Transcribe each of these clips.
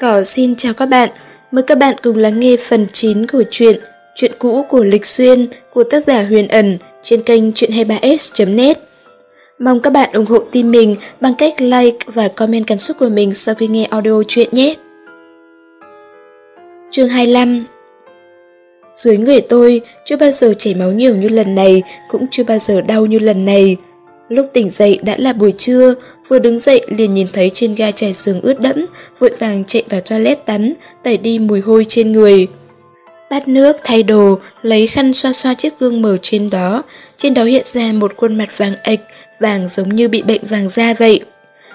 Cỏ xin chào các bạn, mời các bạn cùng lắng nghe phần 9 của truyện Chuyện cũ của Lịch Xuyên của tác giả Huyền Ẩn trên kênh chuyện23s.net. Mong các bạn ủng hộ team mình bằng cách like và comment cảm xúc của mình sau khi nghe audio chuyện nhé. Chương 25 Dưới người tôi, chưa bao giờ chảy máu nhiều như lần này, cũng chưa bao giờ đau như lần này. Lúc tỉnh dậy đã là buổi trưa, vừa đứng dậy liền nhìn thấy trên ga trải giường ướt đẫm, vội vàng chạy vào toilet tắm, tẩy đi mùi hôi trên người. Tắt nước, thay đồ, lấy khăn xoa xoa chiếc gương mờ trên đó, trên đó hiện ra một khuôn mặt vàng ệch, vàng giống như bị bệnh vàng da vậy.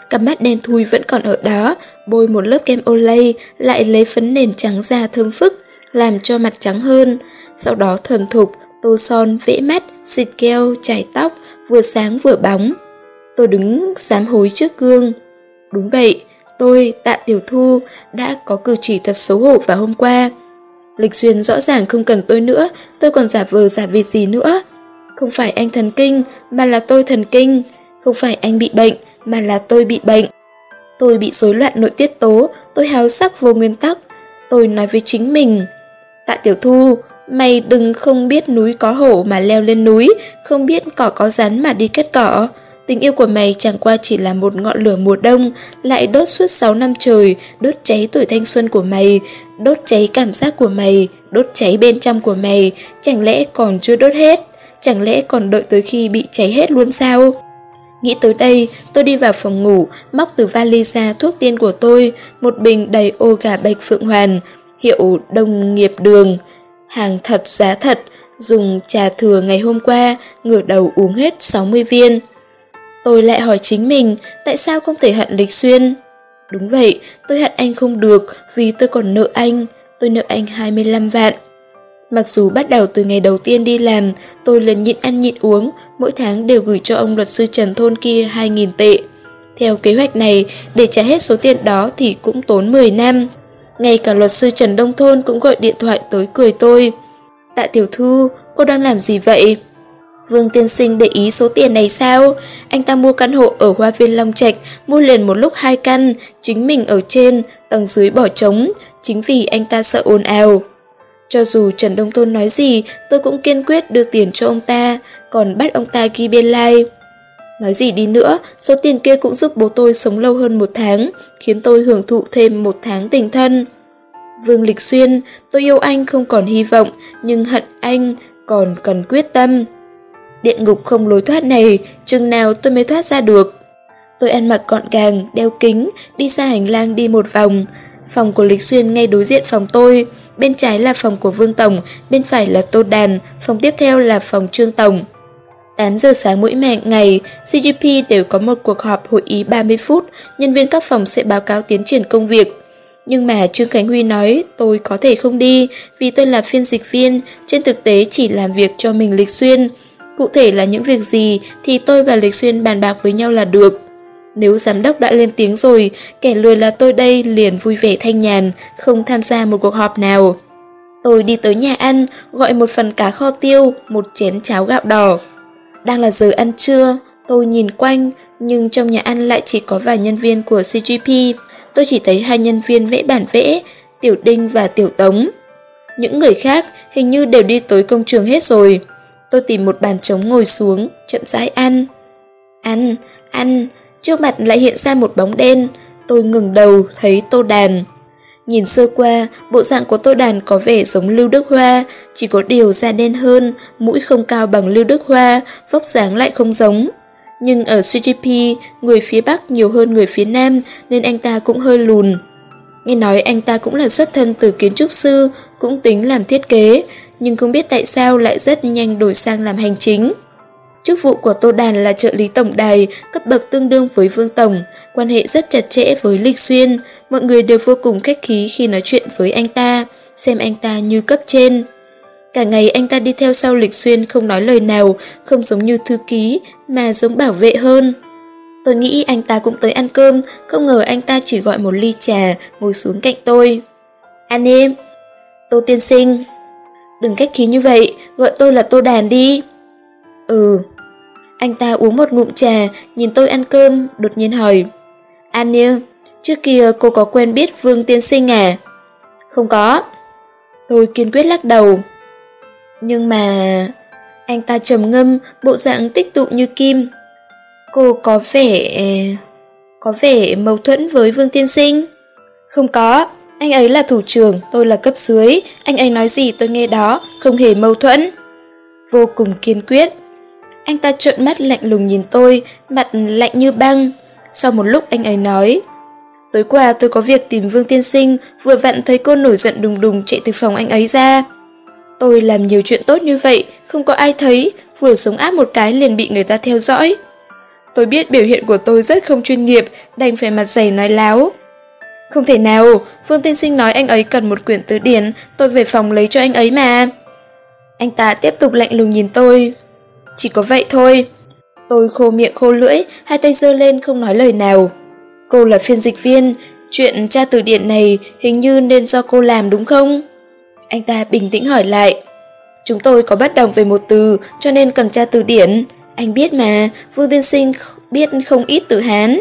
Cặp mắt đen thui vẫn còn ở đó, bôi một lớp kem Olay, lại lấy phấn nền trắng da thơm phức, làm cho mặt trắng hơn. Sau đó thuần thục, tô son, vẽ mắt, xịt keo, chải tóc, vừa sáng vừa bóng. Tôi đứng sám hối trước gương. Đúng vậy, tôi, Tạ Tiểu Thu, đã có cử chỉ thật xấu hổ vào hôm qua. Lịch xuyên rõ ràng không cần tôi nữa, tôi còn giả vờ giả vịt gì nữa. Không phải anh thần kinh, mà là tôi thần kinh. Không phải anh bị bệnh, mà là tôi bị bệnh. Tôi bị rối loạn nội tiết tố, tôi háo sắc vô nguyên tắc. Tôi nói với chính mình. Tạ Tiểu Thu, Mày đừng không biết núi có hổ mà leo lên núi, không biết cỏ có rắn mà đi kết cỏ. Tình yêu của mày chẳng qua chỉ là một ngọn lửa mùa đông, lại đốt suốt 6 năm trời, đốt cháy tuổi thanh xuân của mày, đốt cháy cảm giác của mày, đốt cháy bên trong của mày, chẳng lẽ còn chưa đốt hết, chẳng lẽ còn đợi tới khi bị cháy hết luôn sao? Nghĩ tới đây, tôi đi vào phòng ngủ, móc từ vali ra thuốc tiên của tôi, một bình đầy ô gà bạch phượng hoàn, hiệu đồng nghiệp đường hàng thật giá thật, dùng trà thừa ngày hôm qua, ngửa đầu uống hết 60 viên. Tôi lại hỏi chính mình, tại sao không thể hận Lịch Xuyên? Đúng vậy, tôi hận anh không được vì tôi còn nợ anh, tôi nợ anh 25 vạn. Mặc dù bắt đầu từ ngày đầu tiên đi làm, tôi lần nhịn ăn nhịn uống, mỗi tháng đều gửi cho ông luật sư Trần Thôn kia 2.000 tệ. Theo kế hoạch này, để trả hết số tiền đó thì cũng tốn 10 năm. Ngay cả luật sư Trần Đông Thôn cũng gọi điện thoại tới cười tôi. Tạ Tiểu Thu, cô đang làm gì vậy? Vương Tiên Sinh để ý số tiền này sao? Anh ta mua căn hộ ở Hoa Viên Long Trạch, mua liền một lúc hai căn, chính mình ở trên, tầng dưới bỏ trống, chính vì anh ta sợ ồn ào. Cho dù Trần Đông Thôn nói gì, tôi cũng kiên quyết đưa tiền cho ông ta, còn bắt ông ta ghi biên lai. Like. Nói gì đi nữa, số tiền kia cũng giúp bố tôi sống lâu hơn một tháng, khiến tôi hưởng thụ thêm một tháng tình thân. Vương Lịch Xuyên, tôi yêu anh không còn hy vọng, nhưng hận anh còn cần quyết tâm. Địa ngục không lối thoát này, chừng nào tôi mới thoát ra được. Tôi ăn mặc gọn gàng, đeo kính, đi ra hành lang đi một vòng. Phòng của Lịch Xuyên ngay đối diện phòng tôi. Bên trái là phòng của Vương Tổng, bên phải là Tô Đàn, phòng tiếp theo là phòng Trương Tổng. 8 giờ sáng mỗi ngày, CGP đều có một cuộc họp hội ý 30 phút, nhân viên các phòng sẽ báo cáo tiến triển công việc. Nhưng mà Trương Khánh Huy nói tôi có thể không đi vì tôi là phiên dịch viên, trên thực tế chỉ làm việc cho mình Lịch Xuyên. Cụ thể là những việc gì thì tôi và Lịch Xuyên bàn bạc với nhau là được. Nếu giám đốc đã lên tiếng rồi, kẻ lười là tôi đây liền vui vẻ thanh nhàn, không tham gia một cuộc họp nào. Tôi đi tới nhà ăn, gọi một phần cá kho tiêu, một chén cháo gạo đỏ. Đang là giờ ăn trưa, tôi nhìn quanh, nhưng trong nhà ăn lại chỉ có vài nhân viên của CGP. Tôi chỉ thấy hai nhân viên vẽ bản vẽ, Tiểu Đinh và Tiểu Tống. Những người khác hình như đều đi tới công trường hết rồi. Tôi tìm một bàn trống ngồi xuống, chậm rãi ăn. Ăn, ăn, trước mặt lại hiện ra một bóng đen. Tôi ngừng đầu thấy tô đàn. Nhìn sơ qua, bộ dạng của Tô Đàn có vẻ giống Lưu Đức Hoa, chỉ có điều da đen hơn, mũi không cao bằng Lưu Đức Hoa, vóc dáng lại không giống. Nhưng ở CGP, người phía Bắc nhiều hơn người phía Nam nên anh ta cũng hơi lùn. Nghe nói anh ta cũng là xuất thân từ kiến trúc sư, cũng tính làm thiết kế, nhưng không biết tại sao lại rất nhanh đổi sang làm hành chính. Chức vụ của Tô Đàn là trợ lý tổng đài, cấp bậc tương đương với Vương Tổng, quan hệ rất chặt chẽ với Lịch Xuyên, mọi người đều vô cùng khách khí khi nói chuyện với anh ta, xem anh ta như cấp trên. Cả ngày anh ta đi theo sau Lịch Xuyên không nói lời nào, không giống như thư ký, mà giống bảo vệ hơn. Tôi nghĩ anh ta cũng tới ăn cơm, không ngờ anh ta chỉ gọi một ly trà, ngồi xuống cạnh tôi. Anh em, Tô Tiên Sinh. Đừng cách khí như vậy, gọi tôi là Tô Đàn đi. Ừ. Anh ta uống một ngụm trà, nhìn tôi ăn cơm, đột nhiên hỏi. Anh yêu, Trước kia cô có quen biết Vương Tiên Sinh à? Không có. Tôi kiên quyết lắc đầu. Nhưng mà... Anh ta trầm ngâm, bộ dạng tích tụ như kim. Cô có vẻ... Có vẻ mâu thuẫn với Vương Tiên Sinh? Không có, anh ấy là thủ trưởng, tôi là cấp dưới, anh ấy nói gì tôi nghe đó, không hề mâu thuẫn. Vô cùng kiên quyết. Anh ta trợn mắt lạnh lùng nhìn tôi, mặt lạnh như băng. Sau một lúc anh ấy nói, Tối qua tôi có việc tìm Vương Tiên Sinh, vừa vặn thấy cô nổi giận đùng đùng chạy từ phòng anh ấy ra. Tôi làm nhiều chuyện tốt như vậy, không có ai thấy, vừa sống áp một cái liền bị người ta theo dõi. Tôi biết biểu hiện của tôi rất không chuyên nghiệp, đành phải mặt dày nói láo. Không thể nào, Vương Tiên Sinh nói anh ấy cần một quyển từ điển, tôi về phòng lấy cho anh ấy mà. Anh ta tiếp tục lạnh lùng nhìn tôi. Chỉ có vậy thôi. Tôi khô miệng khô lưỡi, hai tay giơ lên không nói lời nào. Cô là phiên dịch viên, chuyện tra từ điển này hình như nên do cô làm đúng không? Anh ta bình tĩnh hỏi lại. Chúng tôi có bất đồng về một từ cho nên cần tra từ điển. Anh biết mà, Vương Tiên Sinh biết không ít từ Hán.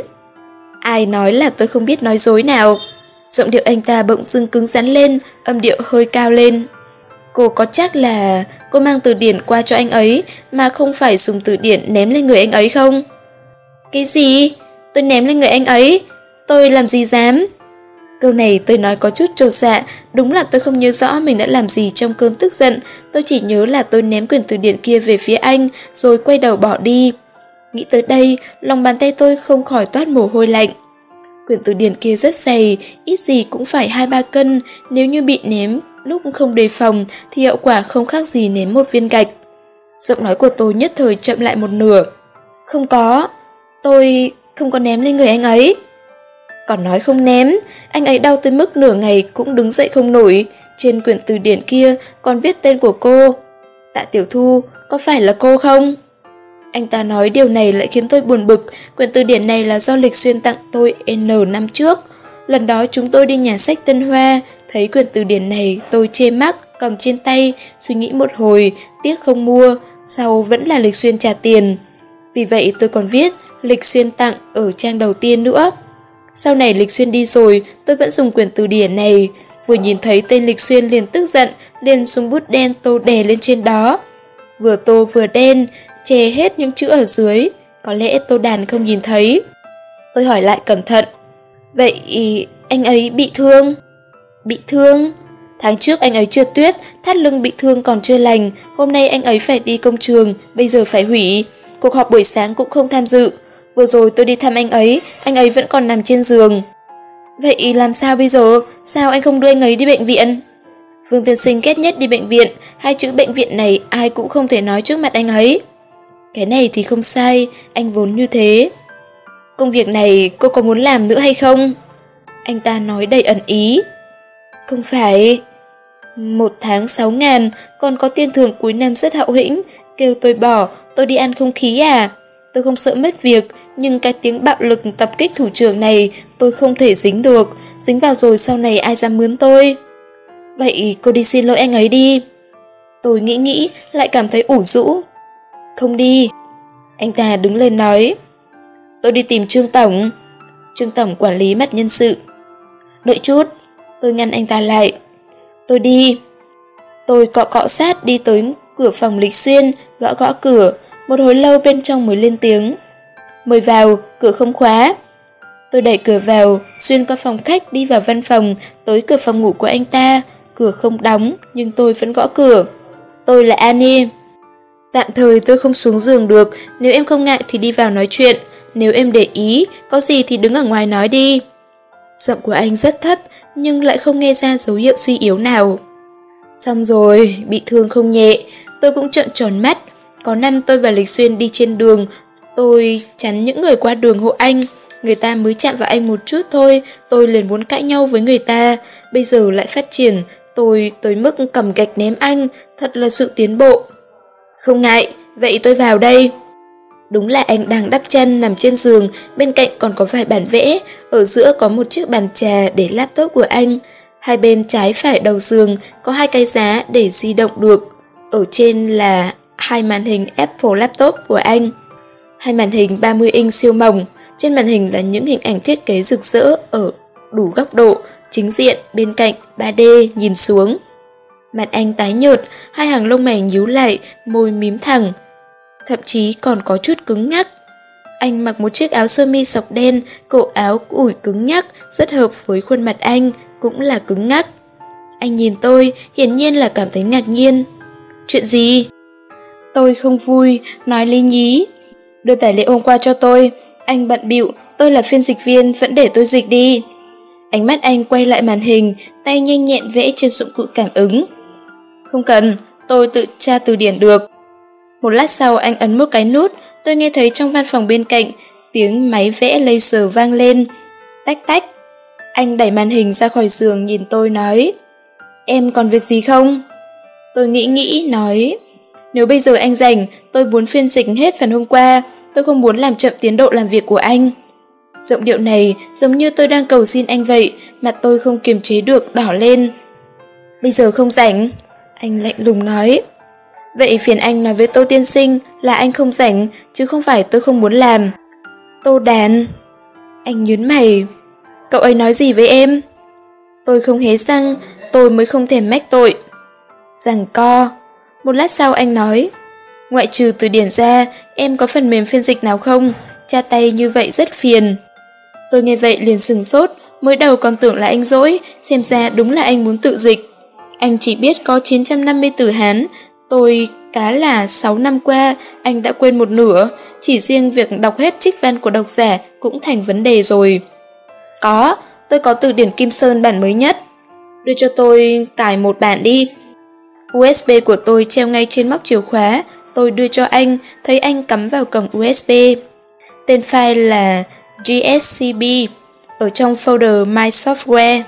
Ai nói là tôi không biết nói dối nào. Giọng điệu anh ta bỗng dưng cứng rắn lên, âm điệu hơi cao lên. Cô có chắc là cô mang từ điển qua cho anh ấy mà không phải dùng từ điển ném lên người anh ấy không? Cái gì? Tôi ném lên người anh ấy? Tôi làm gì dám? Câu này tôi nói có chút trột dạ, đúng là tôi không nhớ rõ mình đã làm gì trong cơn tức giận, tôi chỉ nhớ là tôi ném quyển từ điển kia về phía anh, rồi quay đầu bỏ đi. Nghĩ tới đây, lòng bàn tay tôi không khỏi toát mồ hôi lạnh. Quyển từ điển kia rất dày, ít gì cũng phải 2-3 cân, nếu như bị ném lúc không đề phòng thì hậu quả không khác gì ném một viên gạch. Giọng nói của tôi nhất thời chậm lại một nửa. Không có, tôi không có ném lên người anh ấy. Còn nói không ném, anh ấy đau tới mức nửa ngày cũng đứng dậy không nổi. Trên quyển từ điển kia còn viết tên của cô. Tạ Tiểu Thu, có phải là cô không? Anh ta nói điều này lại khiến tôi buồn bực, quyển từ điển này là do Lịch Xuyên tặng tôi N năm trước. Lần đó chúng tôi đi nhà sách Tân Hoa, thấy quyển từ điển này tôi chê mắt, cầm trên tay, suy nghĩ một hồi, tiếc không mua, sau vẫn là Lịch Xuyên trả tiền. Vì vậy tôi còn viết Lịch Xuyên tặng ở trang đầu tiên nữa. Sau này Lịch Xuyên đi rồi, tôi vẫn dùng quyển từ điển này. Vừa nhìn thấy tên Lịch Xuyên liền tức giận, liền dùng bút đen tô đè lên trên đó. Vừa tô vừa đen, che hết những chữ ở dưới, có lẽ tô đàn không nhìn thấy. Tôi hỏi lại cẩn thận, vậy anh ấy bị thương? Bị thương? Tháng trước anh ấy trượt tuyết, thắt lưng bị thương còn chưa lành, hôm nay anh ấy phải đi công trường, bây giờ phải hủy. Cuộc họp buổi sáng cũng không tham dự, Vừa rồi tôi đi thăm anh ấy, anh ấy vẫn còn nằm trên giường. Vậy làm sao bây giờ? Sao anh không đưa anh ấy đi bệnh viện? Phương Tiên Sinh ghét nhất đi bệnh viện, hai chữ bệnh viện này ai cũng không thể nói trước mặt anh ấy. Cái này thì không sai, anh vốn như thế. Công việc này cô có muốn làm nữa hay không? Anh ta nói đầy ẩn ý. Không phải. Một tháng sáu ngàn, còn có tiền thưởng cuối năm rất hậu hĩnh, kêu tôi bỏ, tôi đi ăn không khí à? Tôi không sợ mất việc, nhưng cái tiếng bạo lực tập kích thủ trưởng này tôi không thể dính được, dính vào rồi sau này ai dám mướn tôi. Vậy cô đi xin lỗi anh ấy đi. Tôi nghĩ nghĩ, lại cảm thấy ủ rũ. Không đi. Anh ta đứng lên nói. Tôi đi tìm Trương Tổng. Trương Tổng quản lý mặt nhân sự. Đợi chút, tôi ngăn anh ta lại. Tôi đi. Tôi cọ cọ sát đi tới cửa phòng Lịch Xuyên, gõ gõ cửa, một hồi lâu bên trong mới lên tiếng. Mời vào, cửa không khóa. Tôi đẩy cửa vào, xuyên qua phòng khách đi vào văn phòng, tới cửa phòng ngủ của anh ta. Cửa không đóng, nhưng tôi vẫn gõ cửa. Tôi là Annie. Tạm thời tôi không xuống giường được, nếu em không ngại thì đi vào nói chuyện. Nếu em để ý, có gì thì đứng ở ngoài nói đi. Giọng của anh rất thấp, nhưng lại không nghe ra dấu hiệu suy yếu nào. Xong rồi, bị thương không nhẹ, tôi cũng trợn tròn mắt. Có năm tôi và Lịch Xuyên đi trên đường, Tôi chắn những người qua đường hộ anh Người ta mới chạm vào anh một chút thôi Tôi liền muốn cãi nhau với người ta Bây giờ lại phát triển Tôi tới mức cầm gạch ném anh Thật là sự tiến bộ Không ngại, vậy tôi vào đây Đúng là anh đang đắp chân nằm trên giường Bên cạnh còn có vài bản vẽ. Ở giữa có một chiếc bàn trà để laptop của anh. Hai bên trái phải đầu giường Có hai cái giá để di động được. Ở trên là hai màn hình Apple laptop của anh. Hai màn hình 30 inch siêu mỏng, Trên màn hình là những hình ảnh thiết kế rực rỡ ở đủ góc độ, chính diện, bên cạnh, 3D, nhìn xuống. Mặt anh tái nhợt, hai hàng lông mày nhíu lại, môi mím thẳng. Thậm chí còn có chút cứng nhắc. Anh mặc một chiếc áo sơ mi sọc đen, cổ áo ủi cứng nhắc, rất hợp với khuôn mặt anh, cũng là cứng ngắc. Anh nhìn tôi, hiển nhiên là cảm thấy ngạc nhiên. Chuyện gì? Tôi không vui, nói lý nhí. Đưa tài liệu hôm qua cho tôi. Anh bận bịu, tôi là phiên dịch viên, vẫn để tôi dịch đi. Ánh mắt anh quay lại màn hình, tay nhanh nhẹn vẽ trên dụng cụ cảm ứng. Không cần, tôi tự tra từ điển được. Một lát sau anh ấn một cái nút, tôi nghe thấy trong văn phòng bên cạnh, tiếng máy vẽ laser vang lên. Tách tách. Anh đẩy màn hình ra khỏi giường nhìn tôi nói. Em còn việc gì không? Tôi nghĩ nghĩ, nói. Nếu bây giờ anh rảnh, tôi muốn phiên dịch hết phần hôm qua, tôi không muốn làm chậm tiến độ làm việc của anh. Giọng điệu này giống như tôi đang cầu xin anh vậy, mặt tôi không kiềm chế được đỏ lên. Bây giờ không rảnh, anh lạnh lùng nói. Vậy phiền anh nói với Tô Tiên Sinh là anh không rảnh, chứ không phải tôi không muốn làm. Tô đàn. Anh nhớn mày. Cậu ấy nói gì với em? Tôi không hé răng, tôi mới không thèm mách tội. Rằng co. Một lát sau anh nói, ngoại trừ từ điển ra, em có phần mềm phiên dịch nào không? Cha tay như vậy rất phiền. Tôi nghe vậy liền sừng sốt, mới đầu còn tưởng là anh dỗi, xem ra đúng là anh muốn tự dịch. Anh chỉ biết có 950 từ Hán, tôi cá là 6 năm qua, anh đã quên một nửa, chỉ riêng việc đọc hết trích văn của độc giả cũng thành vấn đề rồi. Có, tôi có từ điển Kim Sơn bản mới nhất. Đưa cho tôi cài một bản đi. USB của tôi treo ngay trên móc chìa khóa, tôi đưa cho anh, thấy anh cắm vào cổng USB. Tên file là GSCB, ở trong folder My Software.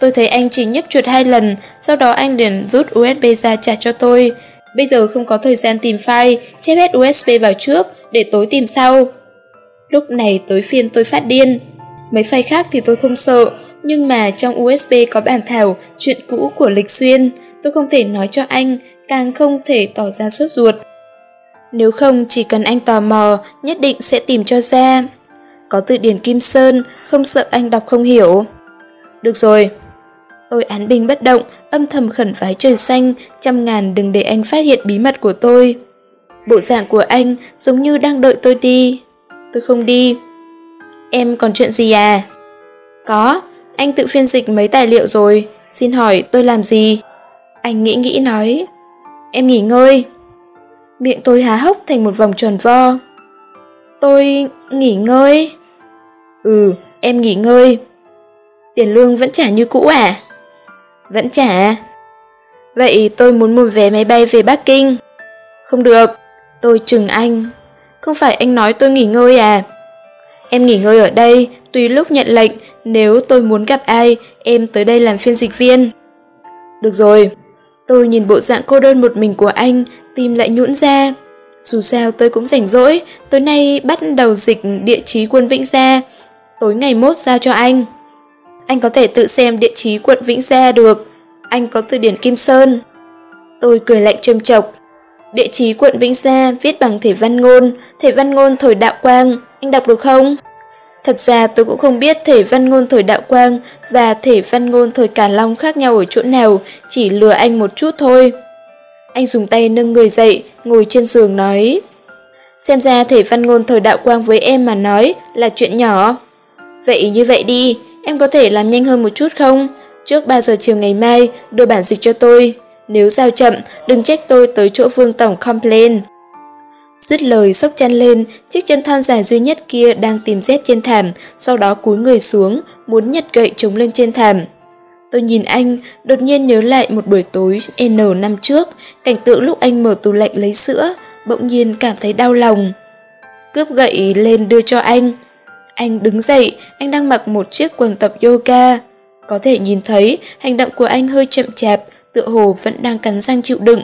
Tôi thấy anh chỉ nhấp chuột hai lần, sau đó anh liền rút USB ra trả cho tôi. Bây giờ không có thời gian tìm file, chép hết USB vào trước, để tối tìm sau. Lúc này tới phiên tôi phát điên. Mấy file khác thì tôi không sợ, nhưng mà trong USB có bản thảo chuyện cũ của Lịch Xuyên, tôi không thể nói cho anh, càng không thể tỏ ra sốt ruột. Nếu không chỉ cần anh tò mò, nhất định sẽ tìm cho ra. Có từ điển Kim Sơn, không sợ anh đọc không hiểu. Được rồi. Tôi án bình bất động, âm thầm khẩn vái trời xanh, trăm ngàn đừng để anh phát hiện bí mật của tôi. Bộ dạng của anh giống như đang đợi tôi đi. Tôi không đi. Em còn chuyện gì à? Có, anh tự phiên dịch mấy tài liệu rồi, xin hỏi tôi làm gì? Anh nghĩ nghĩ nói, em nghỉ ngơi. Miệng tôi há hốc thành một vòng tròn vo. Tôi nghỉ ngơi? Ừ, em nghỉ ngơi. Tiền lương vẫn trả như cũ à? Vẫn trả. Vậy tôi muốn mua vé máy bay về Bắc Kinh. Không được, tôi chừng anh. Không phải anh nói tôi nghỉ ngơi à? Em nghỉ ngơi ở đây, tùy lúc nhận lệnh, nếu tôi muốn gặp ai, em tới đây làm phiên dịch viên. Được rồi, tôi nhìn bộ dạng cô đơn một mình của anh, tim lại nhũn ra. Dù sao tôi cũng rảnh rỗi, tối nay bắt đầu dịch địa chí quân Vĩnh Gia. Tối ngày mốt giao cho anh. Anh có thể tự xem địa chí quận Vĩnh Gia được. Anh có từ điển Kim Sơn. Tôi cười lạnh châm chọc. Địa chí quận Vĩnh Gia viết bằng thể văn ngôn, thể văn ngôn thời đạo quang. Anh đọc được không? Thật ra tôi cũng không biết thể văn ngôn thời đạo quang và thể văn ngôn thời càn long khác nhau ở chỗ nào, chỉ lừa anh một chút thôi. Anh dùng tay nâng người dậy, ngồi trên giường nói. Xem ra thể văn ngôn thời đạo quang với em mà nói là chuyện nhỏ. Vậy như vậy đi, em có thể làm nhanh hơn một chút không? Trước 3 giờ chiều ngày mai, đưa bản dịch cho tôi. Nếu giao chậm, đừng trách tôi tới chỗ vương tổng complain. Dứt lời sốc chăn lên, chiếc chân thon dài duy nhất kia đang tìm dép trên thảm, sau đó cúi người xuống, muốn nhặt gậy chống lên trên thảm. Tôi nhìn anh, đột nhiên nhớ lại một buổi tối N năm trước, cảnh tượng lúc anh mở tủ lạnh lấy sữa, bỗng nhiên cảm thấy đau lòng. Cướp gậy lên đưa cho anh. Anh đứng dậy, anh đang mặc một chiếc quần tập yoga. Có thể nhìn thấy hành động của anh hơi chậm chạp, tựa hồ vẫn đang cắn răng chịu đựng.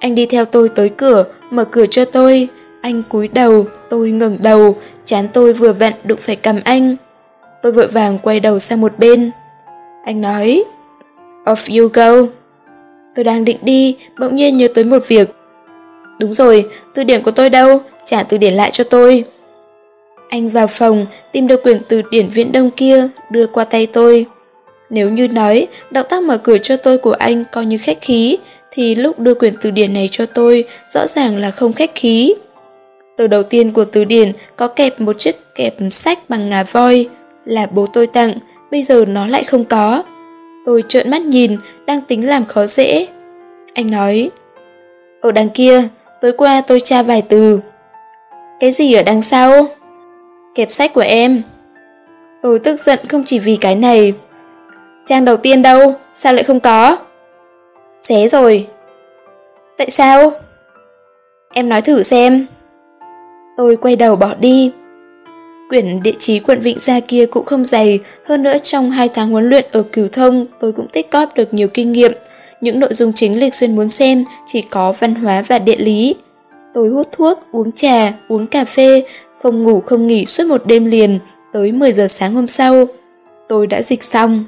Anh đi theo tôi tới cửa, mở cửa cho tôi. Anh cúi đầu, tôi ngẩng đầu, chán tôi vừa vặn đụng phải cầm anh. Tôi vội vàng quay đầu sang một bên. Anh nói, Off you go. Tôi đang định đi, bỗng nhiên nhớ tới một việc. Đúng rồi, từ điển của tôi đâu, trả từ điển lại cho tôi. Anh vào phòng, tìm được quyển từ điển viễn đông kia, đưa qua tay tôi. Nếu như nói, động tác mở cửa cho tôi của anh coi như khách khí, thì lúc đưa quyển từ điển này cho tôi, rõ ràng là không khách khí. Từ đầu tiên của từ điển có kẹp một chiếc kẹp sách bằng ngà voi, là bố tôi tặng, bây giờ nó lại không có. Tôi trợn mắt nhìn, đang tính làm khó dễ. Anh nói, ở đằng kia, tối qua tôi tra vài từ. Cái gì ở đằng sau? Kẹp sách của em. Tôi tức giận không chỉ vì cái này. Trang đầu tiên đâu, sao lại không có? Xé rồi. Tại sao? Em nói thử xem. Tôi quay đầu bỏ đi. Quyển địa chí quận Vịnh Gia kia cũng không dày, hơn nữa trong 2 tháng huấn luyện ở Cửu Thông tôi cũng tích góp được nhiều kinh nghiệm. Những nội dung chính Lịch Xuyên muốn xem chỉ có văn hóa và địa lý. Tôi hút thuốc, uống trà, uống cà phê, không ngủ không nghỉ suốt một đêm liền, tới 10 giờ sáng hôm sau. Tôi đã dịch xong.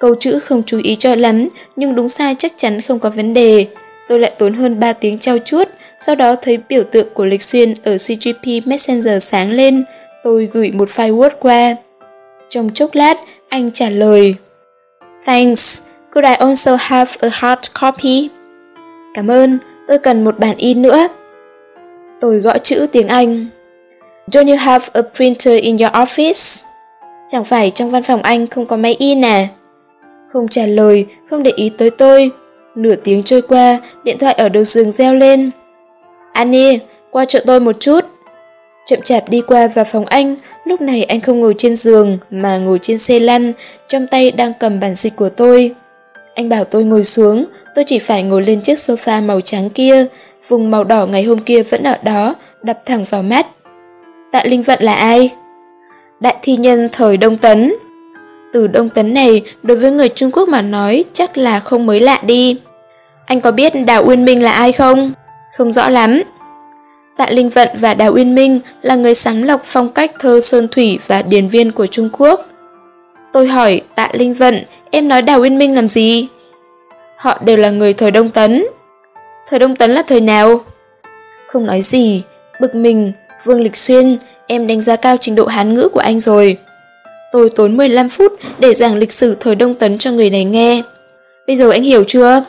Câu chữ không chú ý cho lắm, nhưng đúng sai chắc chắn không có vấn đề. Tôi lại tốn hơn 3 tiếng trao chuốt, sau đó thấy biểu tượng của Lịch Xuyên ở CGP Messenger sáng lên, tôi gửi một file Word qua. Trong chốc lát, anh trả lời Thanks, could I also have a hard copy? Cảm ơn, tôi cần một bản in nữa. Tôi gõ chữ tiếng Anh. Don't you have a printer in your office? Chẳng phải trong văn phòng anh không có máy in à? Không trả lời, không để ý tới tôi. Nửa tiếng trôi qua, điện thoại ở đầu giường reo lên. Annie, qua chỗ tôi một chút. Chậm chạp đi qua vào phòng anh, lúc này anh không ngồi trên giường mà ngồi trên xe lăn, trong tay đang cầm bản dịch của tôi. Anh bảo tôi ngồi xuống, tôi chỉ phải ngồi lên chiếc sofa màu trắng kia, vùng màu đỏ ngày hôm kia vẫn ở đó, đập thẳng vào mắt. Tạ Linh Vận là ai? Đại thi nhân thời Đông Tấn. Từ Đông Tấn này, đối với người Trung Quốc mà nói chắc là không mới lạ đi. Anh có biết Đào Uyên Minh là ai không? Không rõ lắm. Tạ Linh Vận và Đào Uyên Minh là người sáng lọc phong cách thơ Sơn Thủy và Điền Viên của Trung Quốc. Tôi hỏi Tạ Linh Vận, em nói Đào Uyên Minh làm gì? Họ đều là người thời Đông Tấn. Thời Đông Tấn là thời nào? Không nói gì, bực mình, Vương Lịch Xuyên, em đánh giá cao trình độ hán ngữ của anh rồi. Tôi tốn 15 phút để giảng lịch sử thời Đông Tấn cho người này nghe. Bây giờ anh hiểu chưa?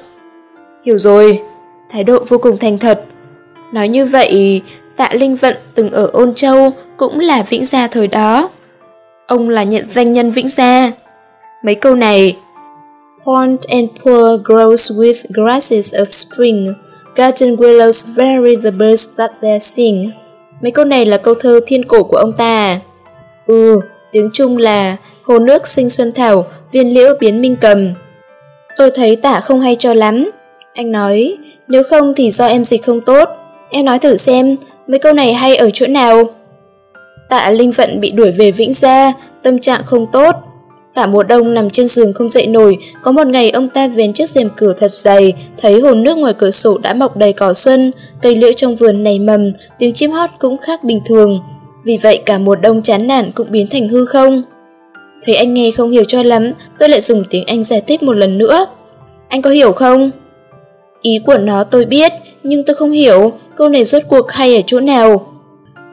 Hiểu rồi. Thái độ vô cùng thành thật. Nói như vậy, Tạ Linh Vận từng ở Ôn Châu cũng là Vĩnh Gia thời đó. Ông là nhận danh nhân Vĩnh Gia. Mấy câu này Point and poor grows with grasses of spring, garden willows vary the birds that they sing. Mấy câu này là câu thơ thiên cổ của ông ta? Ừ, tiếng Trung là Hồ nước sinh xuân thảo, viên liễu biến minh cầm. Tôi thấy tả không hay cho lắm. Anh nói, nếu không thì do em dịch không tốt. Em nói thử xem, mấy câu này hay ở chỗ nào? Tạ Linh Vận bị đuổi về Vĩnh Gia, tâm trạng không tốt. Cả mùa đông nằm trên giường không dậy nổi, có một ngày ông ta vén chiếc rèm cửa thật dày, thấy hồ nước ngoài cửa sổ đã mọc đầy cỏ xuân, cây liễu trong vườn nảy mầm, tiếng chim hót cũng khác bình thường. Vì vậy cả mùa đông chán nản cũng biến thành hư không. Thấy anh nghe không hiểu cho lắm, tôi lại dùng tiếng Anh giải thích một lần nữa. Anh có hiểu không? Ý của nó tôi biết, nhưng tôi không hiểu câu này rốt cuộc hay ở chỗ nào.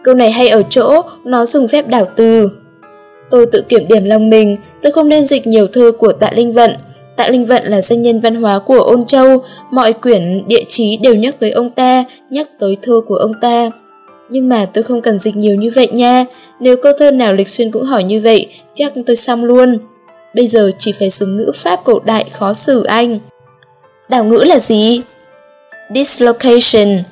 Câu này hay ở chỗ nó dùng phép đảo từ. Tôi tự kiểm điểm lòng mình, tôi không nên dịch nhiều thơ của Tạ Linh Vận. Tạ Linh Vận là danh nhân văn hóa của Ôn Châu, mọi quyển địa chí đều nhắc tới ông ta, nhắc tới thơ của ông ta. Nhưng mà tôi không cần dịch nhiều như vậy nha, nếu câu thơ nào lịch xuyên cũng hỏi như vậy, chắc tôi xong luôn. Bây giờ chỉ phải dùng ngữ pháp cổ đại khó xử anh. Đảo ngữ là gì? Dislocation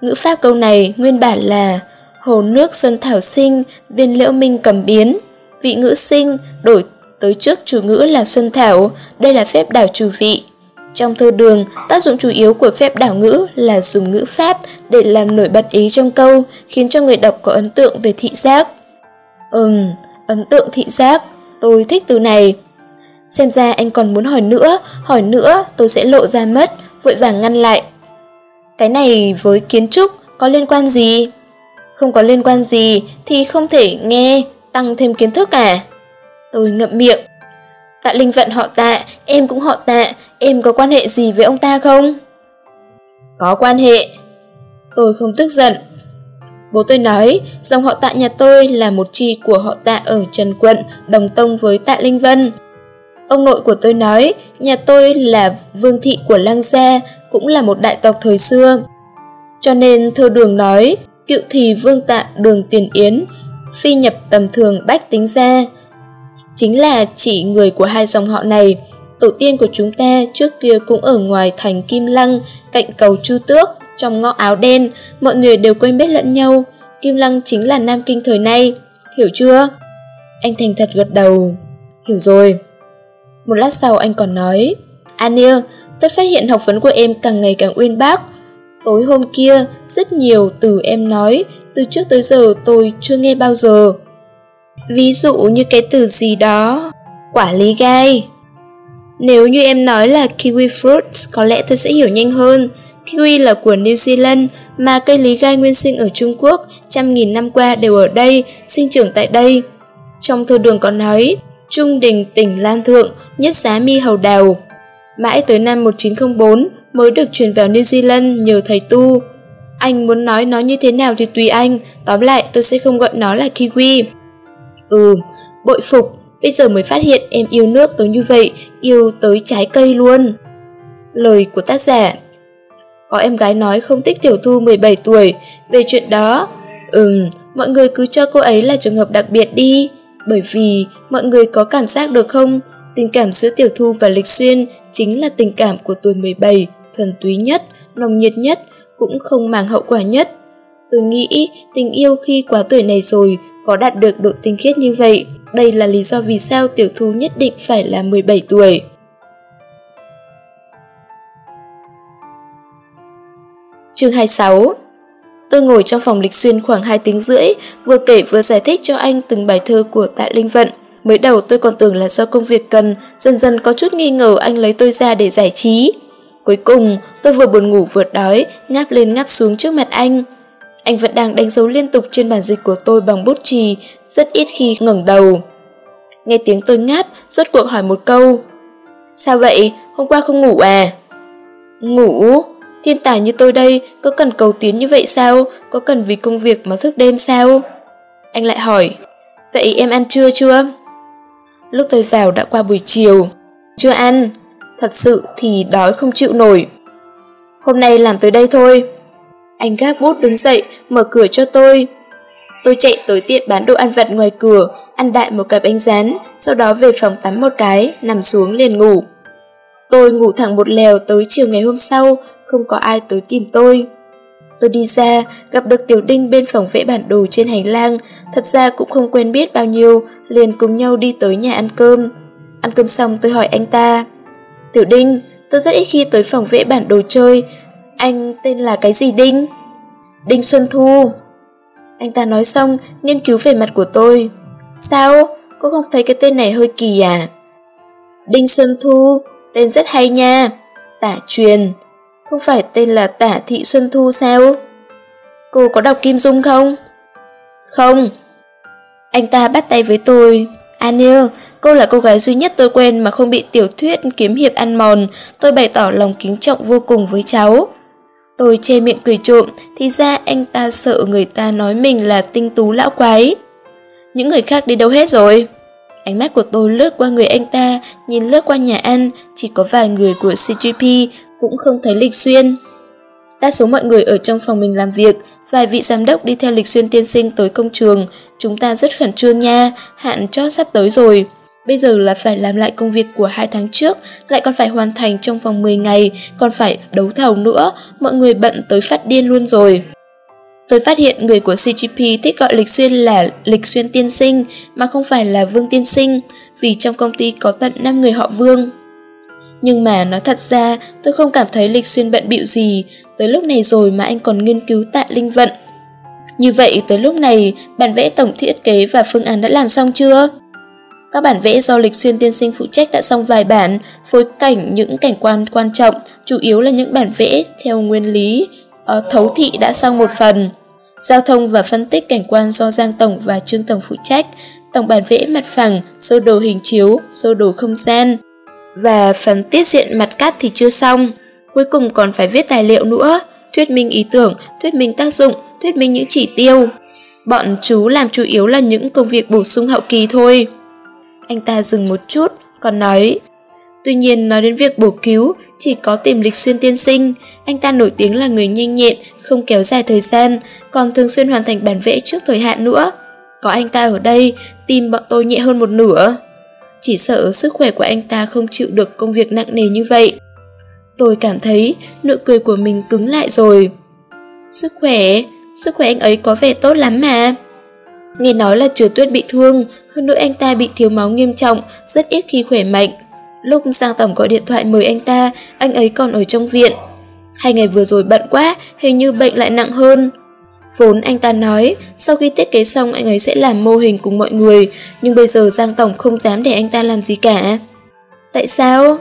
Ngữ pháp câu này nguyên bản là Hồ nước xuân thảo sinh, viên liễu minh cầm biến vị ngữ sinh đổi tới trước chủ ngữ là Xuân Thảo, đây là phép đảo chủ vị. Trong thơ đường, tác dụng chủ yếu của phép đảo ngữ là dùng ngữ pháp để làm nổi bật ý trong câu, khiến cho người đọc có ấn tượng về thị giác. Ừm, ấn tượng thị giác, tôi thích từ này. Xem ra anh còn muốn hỏi nữa, hỏi nữa tôi sẽ lộ ra mất, vội vàng ngăn lại. Cái này với kiến trúc có liên quan gì? Không có liên quan gì thì không thể nghe, tăng thêm kiến thức à? Tôi ngậm miệng. Tạ Linh Vận họ tạ, em cũng họ tạ, em có quan hệ gì với ông ta không? Có quan hệ. Tôi không tức giận. Bố tôi nói, dòng họ tạ nhà tôi là một chi của họ tạ ở Trần Quận, đồng tông với tạ Linh Vân. Ông nội của tôi nói, nhà tôi là vương thị của Lăng Gia, cũng là một đại tộc thời xưa. Cho nên thơ đường nói, cựu thì vương tạ đường tiền yến, phi nhập tầm thường bách tính ra. Chính là chỉ người của hai dòng họ này. Tổ tiên của chúng ta trước kia cũng ở ngoài thành Kim Lăng, cạnh cầu Chu Tước, trong ngõ áo đen, mọi người đều quen biết lẫn nhau. Kim Lăng chính là Nam Kinh thời nay, hiểu chưa? Anh thành thật gật đầu. Hiểu rồi. Một lát sau anh còn nói, Ania, tôi phát hiện học vấn của em càng ngày càng uyên bác. Tối hôm kia, rất nhiều từ em nói, từ trước tới giờ tôi chưa nghe bao giờ. Ví dụ như cái từ gì đó, quả lý gai. Nếu như em nói là kiwi fruit, có lẽ tôi sẽ hiểu nhanh hơn. Kiwi là của New Zealand, mà cây lý gai nguyên sinh ở Trung Quốc, trăm nghìn năm qua đều ở đây, sinh trưởng tại đây. Trong thơ đường có nói, Trung đình tỉnh Lan Thượng, nhất giá mi hầu đào. Mãi tới năm 1904 mới được truyền vào New Zealand nhờ thầy tu. Anh muốn nói nó như thế nào thì tùy anh, tóm lại tôi sẽ không gọi nó là kiwi. Ừ, bội phục, bây giờ mới phát hiện em yêu nước tới như vậy, yêu tới trái cây luôn. Lời của tác giả. Có em gái nói không thích tiểu thu 17 tuổi, về chuyện đó, ừm, mọi người cứ cho cô ấy là trường hợp đặc biệt đi. Bởi vì, mọi người có cảm giác được không, tình cảm giữa Tiểu Thu và Lịch Xuyên chính là tình cảm của tuổi 17, thuần túy nhất, nồng nhiệt nhất, cũng không mang hậu quả nhất. Tôi nghĩ tình yêu khi quá tuổi này rồi có đạt được độ tinh khiết như vậy. Đây là lý do vì sao Tiểu Thu nhất định phải là 17 tuổi. Chương 26 Tôi ngồi trong phòng lịch xuyên khoảng 2 tiếng rưỡi, vừa kể vừa giải thích cho anh từng bài thơ của Tạ Linh Vận. Mới đầu tôi còn tưởng là do công việc cần, dần dần có chút nghi ngờ anh lấy tôi ra để giải trí. Cuối cùng, tôi vừa buồn ngủ vừa đói, ngáp lên ngáp xuống trước mặt anh. Anh vẫn đang đánh dấu liên tục trên bản dịch của tôi bằng bút chì, rất ít khi ngẩng đầu. Nghe tiếng tôi ngáp, rốt cuộc hỏi một câu. Sao vậy? Hôm qua không ngủ à? Ngủ? Thiên tài như tôi đây, có cần cầu tiến như vậy sao? Có cần vì công việc mà thức đêm sao? Anh lại hỏi, vậy em ăn trưa chưa? Lúc tôi vào đã qua buổi chiều. Chưa ăn, thật sự thì đói không chịu nổi. Hôm nay làm tới đây thôi. Anh gác bút đứng dậy, mở cửa cho tôi. Tôi chạy tới tiệm bán đồ ăn vặt ngoài cửa, ăn đại một cặp bánh rán, sau đó về phòng tắm một cái, nằm xuống liền ngủ. Tôi ngủ thẳng một lèo tới chiều ngày hôm sau, không có ai tới tìm tôi. Tôi đi ra, gặp được Tiểu Đinh bên phòng vẽ bản đồ trên hành lang, thật ra cũng không quen biết bao nhiêu, liền cùng nhau đi tới nhà ăn cơm. Ăn cơm xong tôi hỏi anh ta, Tiểu Đinh, tôi rất ít khi tới phòng vẽ bản đồ chơi, anh tên là cái gì Đinh? Đinh Xuân Thu. Anh ta nói xong, nghiên cứu về mặt của tôi. Sao? Cô không thấy cái tên này hơi kỳ à? Đinh Xuân Thu, tên rất hay nha. Tả truyền, không phải tên là Tả Thị Xuân Thu sao? Cô có đọc Kim Dung không? Không. Anh ta bắt tay với tôi. Anil, cô là cô gái duy nhất tôi quen mà không bị tiểu thuyết kiếm hiệp ăn mòn. Tôi bày tỏ lòng kính trọng vô cùng với cháu. Tôi che miệng cười trộm, thì ra anh ta sợ người ta nói mình là tinh tú lão quái. Những người khác đi đâu hết rồi? Ánh mắt của tôi lướt qua người anh ta, nhìn lướt qua nhà ăn, chỉ có vài người của CGP, cũng không thấy Lịch Xuyên. Đa số mọi người ở trong phòng mình làm việc, vài vị giám đốc đi theo Lịch Xuyên tiên sinh tới công trường. Chúng ta rất khẩn trương nha, hạn chót sắp tới rồi. Bây giờ là phải làm lại công việc của hai tháng trước, lại còn phải hoàn thành trong vòng 10 ngày, còn phải đấu thầu nữa, mọi người bận tới phát điên luôn rồi. Tôi phát hiện người của CGP thích gọi Lịch Xuyên là Lịch Xuyên tiên sinh, mà không phải là Vương tiên sinh, vì trong công ty có tận 5 người họ Vương. Nhưng mà nói thật ra, tôi không cảm thấy Lịch Xuyên bận bịu gì, tới lúc này rồi mà anh còn nghiên cứu tạ linh vận. Như vậy tới lúc này, bản vẽ tổng thiết kế và phương án đã làm xong chưa? Các bản vẽ do Lịch Xuyên tiên sinh phụ trách đã xong vài bản, phối cảnh những cảnh quan quan trọng, chủ yếu là những bản vẽ theo nguyên lý, uh, thấu thị đã xong một phần. Giao thông và phân tích cảnh quan do Giang Tổng và Trương Tổng phụ trách, tổng bản vẽ mặt phẳng, sơ đồ hình chiếu, sơ đồ không gian. Và phần tiết diện mặt cắt thì chưa xong, cuối cùng còn phải viết tài liệu nữa, thuyết minh ý tưởng, thuyết minh tác dụng, thuyết minh những chỉ tiêu. Bọn chú làm chủ yếu là những công việc bổ sung hậu kỳ thôi. Anh ta dừng một chút, còn nói Tuy nhiên nói đến việc bổ cứu, chỉ có tìm lịch xuyên tiên sinh, anh ta nổi tiếng là người nhanh nhẹn, không kéo dài thời gian, còn thường xuyên hoàn thành bản vẽ trước thời hạn nữa. Có anh ta ở đây, tim bọn tôi nhẹ hơn một nửa. Chỉ sợ sức khỏe của anh ta không chịu được công việc nặng nề như vậy. Tôi cảm thấy nụ cười của mình cứng lại rồi. Sức khỏe, sức khỏe anh ấy có vẻ tốt lắm mà. Nghe nói là Trừ Tuyết bị thương, hơn nữa anh ta bị thiếu máu nghiêm trọng, rất ít khi khỏe mạnh. Lúc Giang Tổng gọi điện thoại mời anh ta, anh ấy còn ở trong viện. Hai ngày vừa rồi bận quá, hình như bệnh lại nặng hơn. Vốn anh ta nói, sau khi thiết kế xong anh ấy sẽ làm mô hình cùng mọi người, nhưng bây giờ Giang Tổng không dám để anh ta làm gì cả. Tại sao?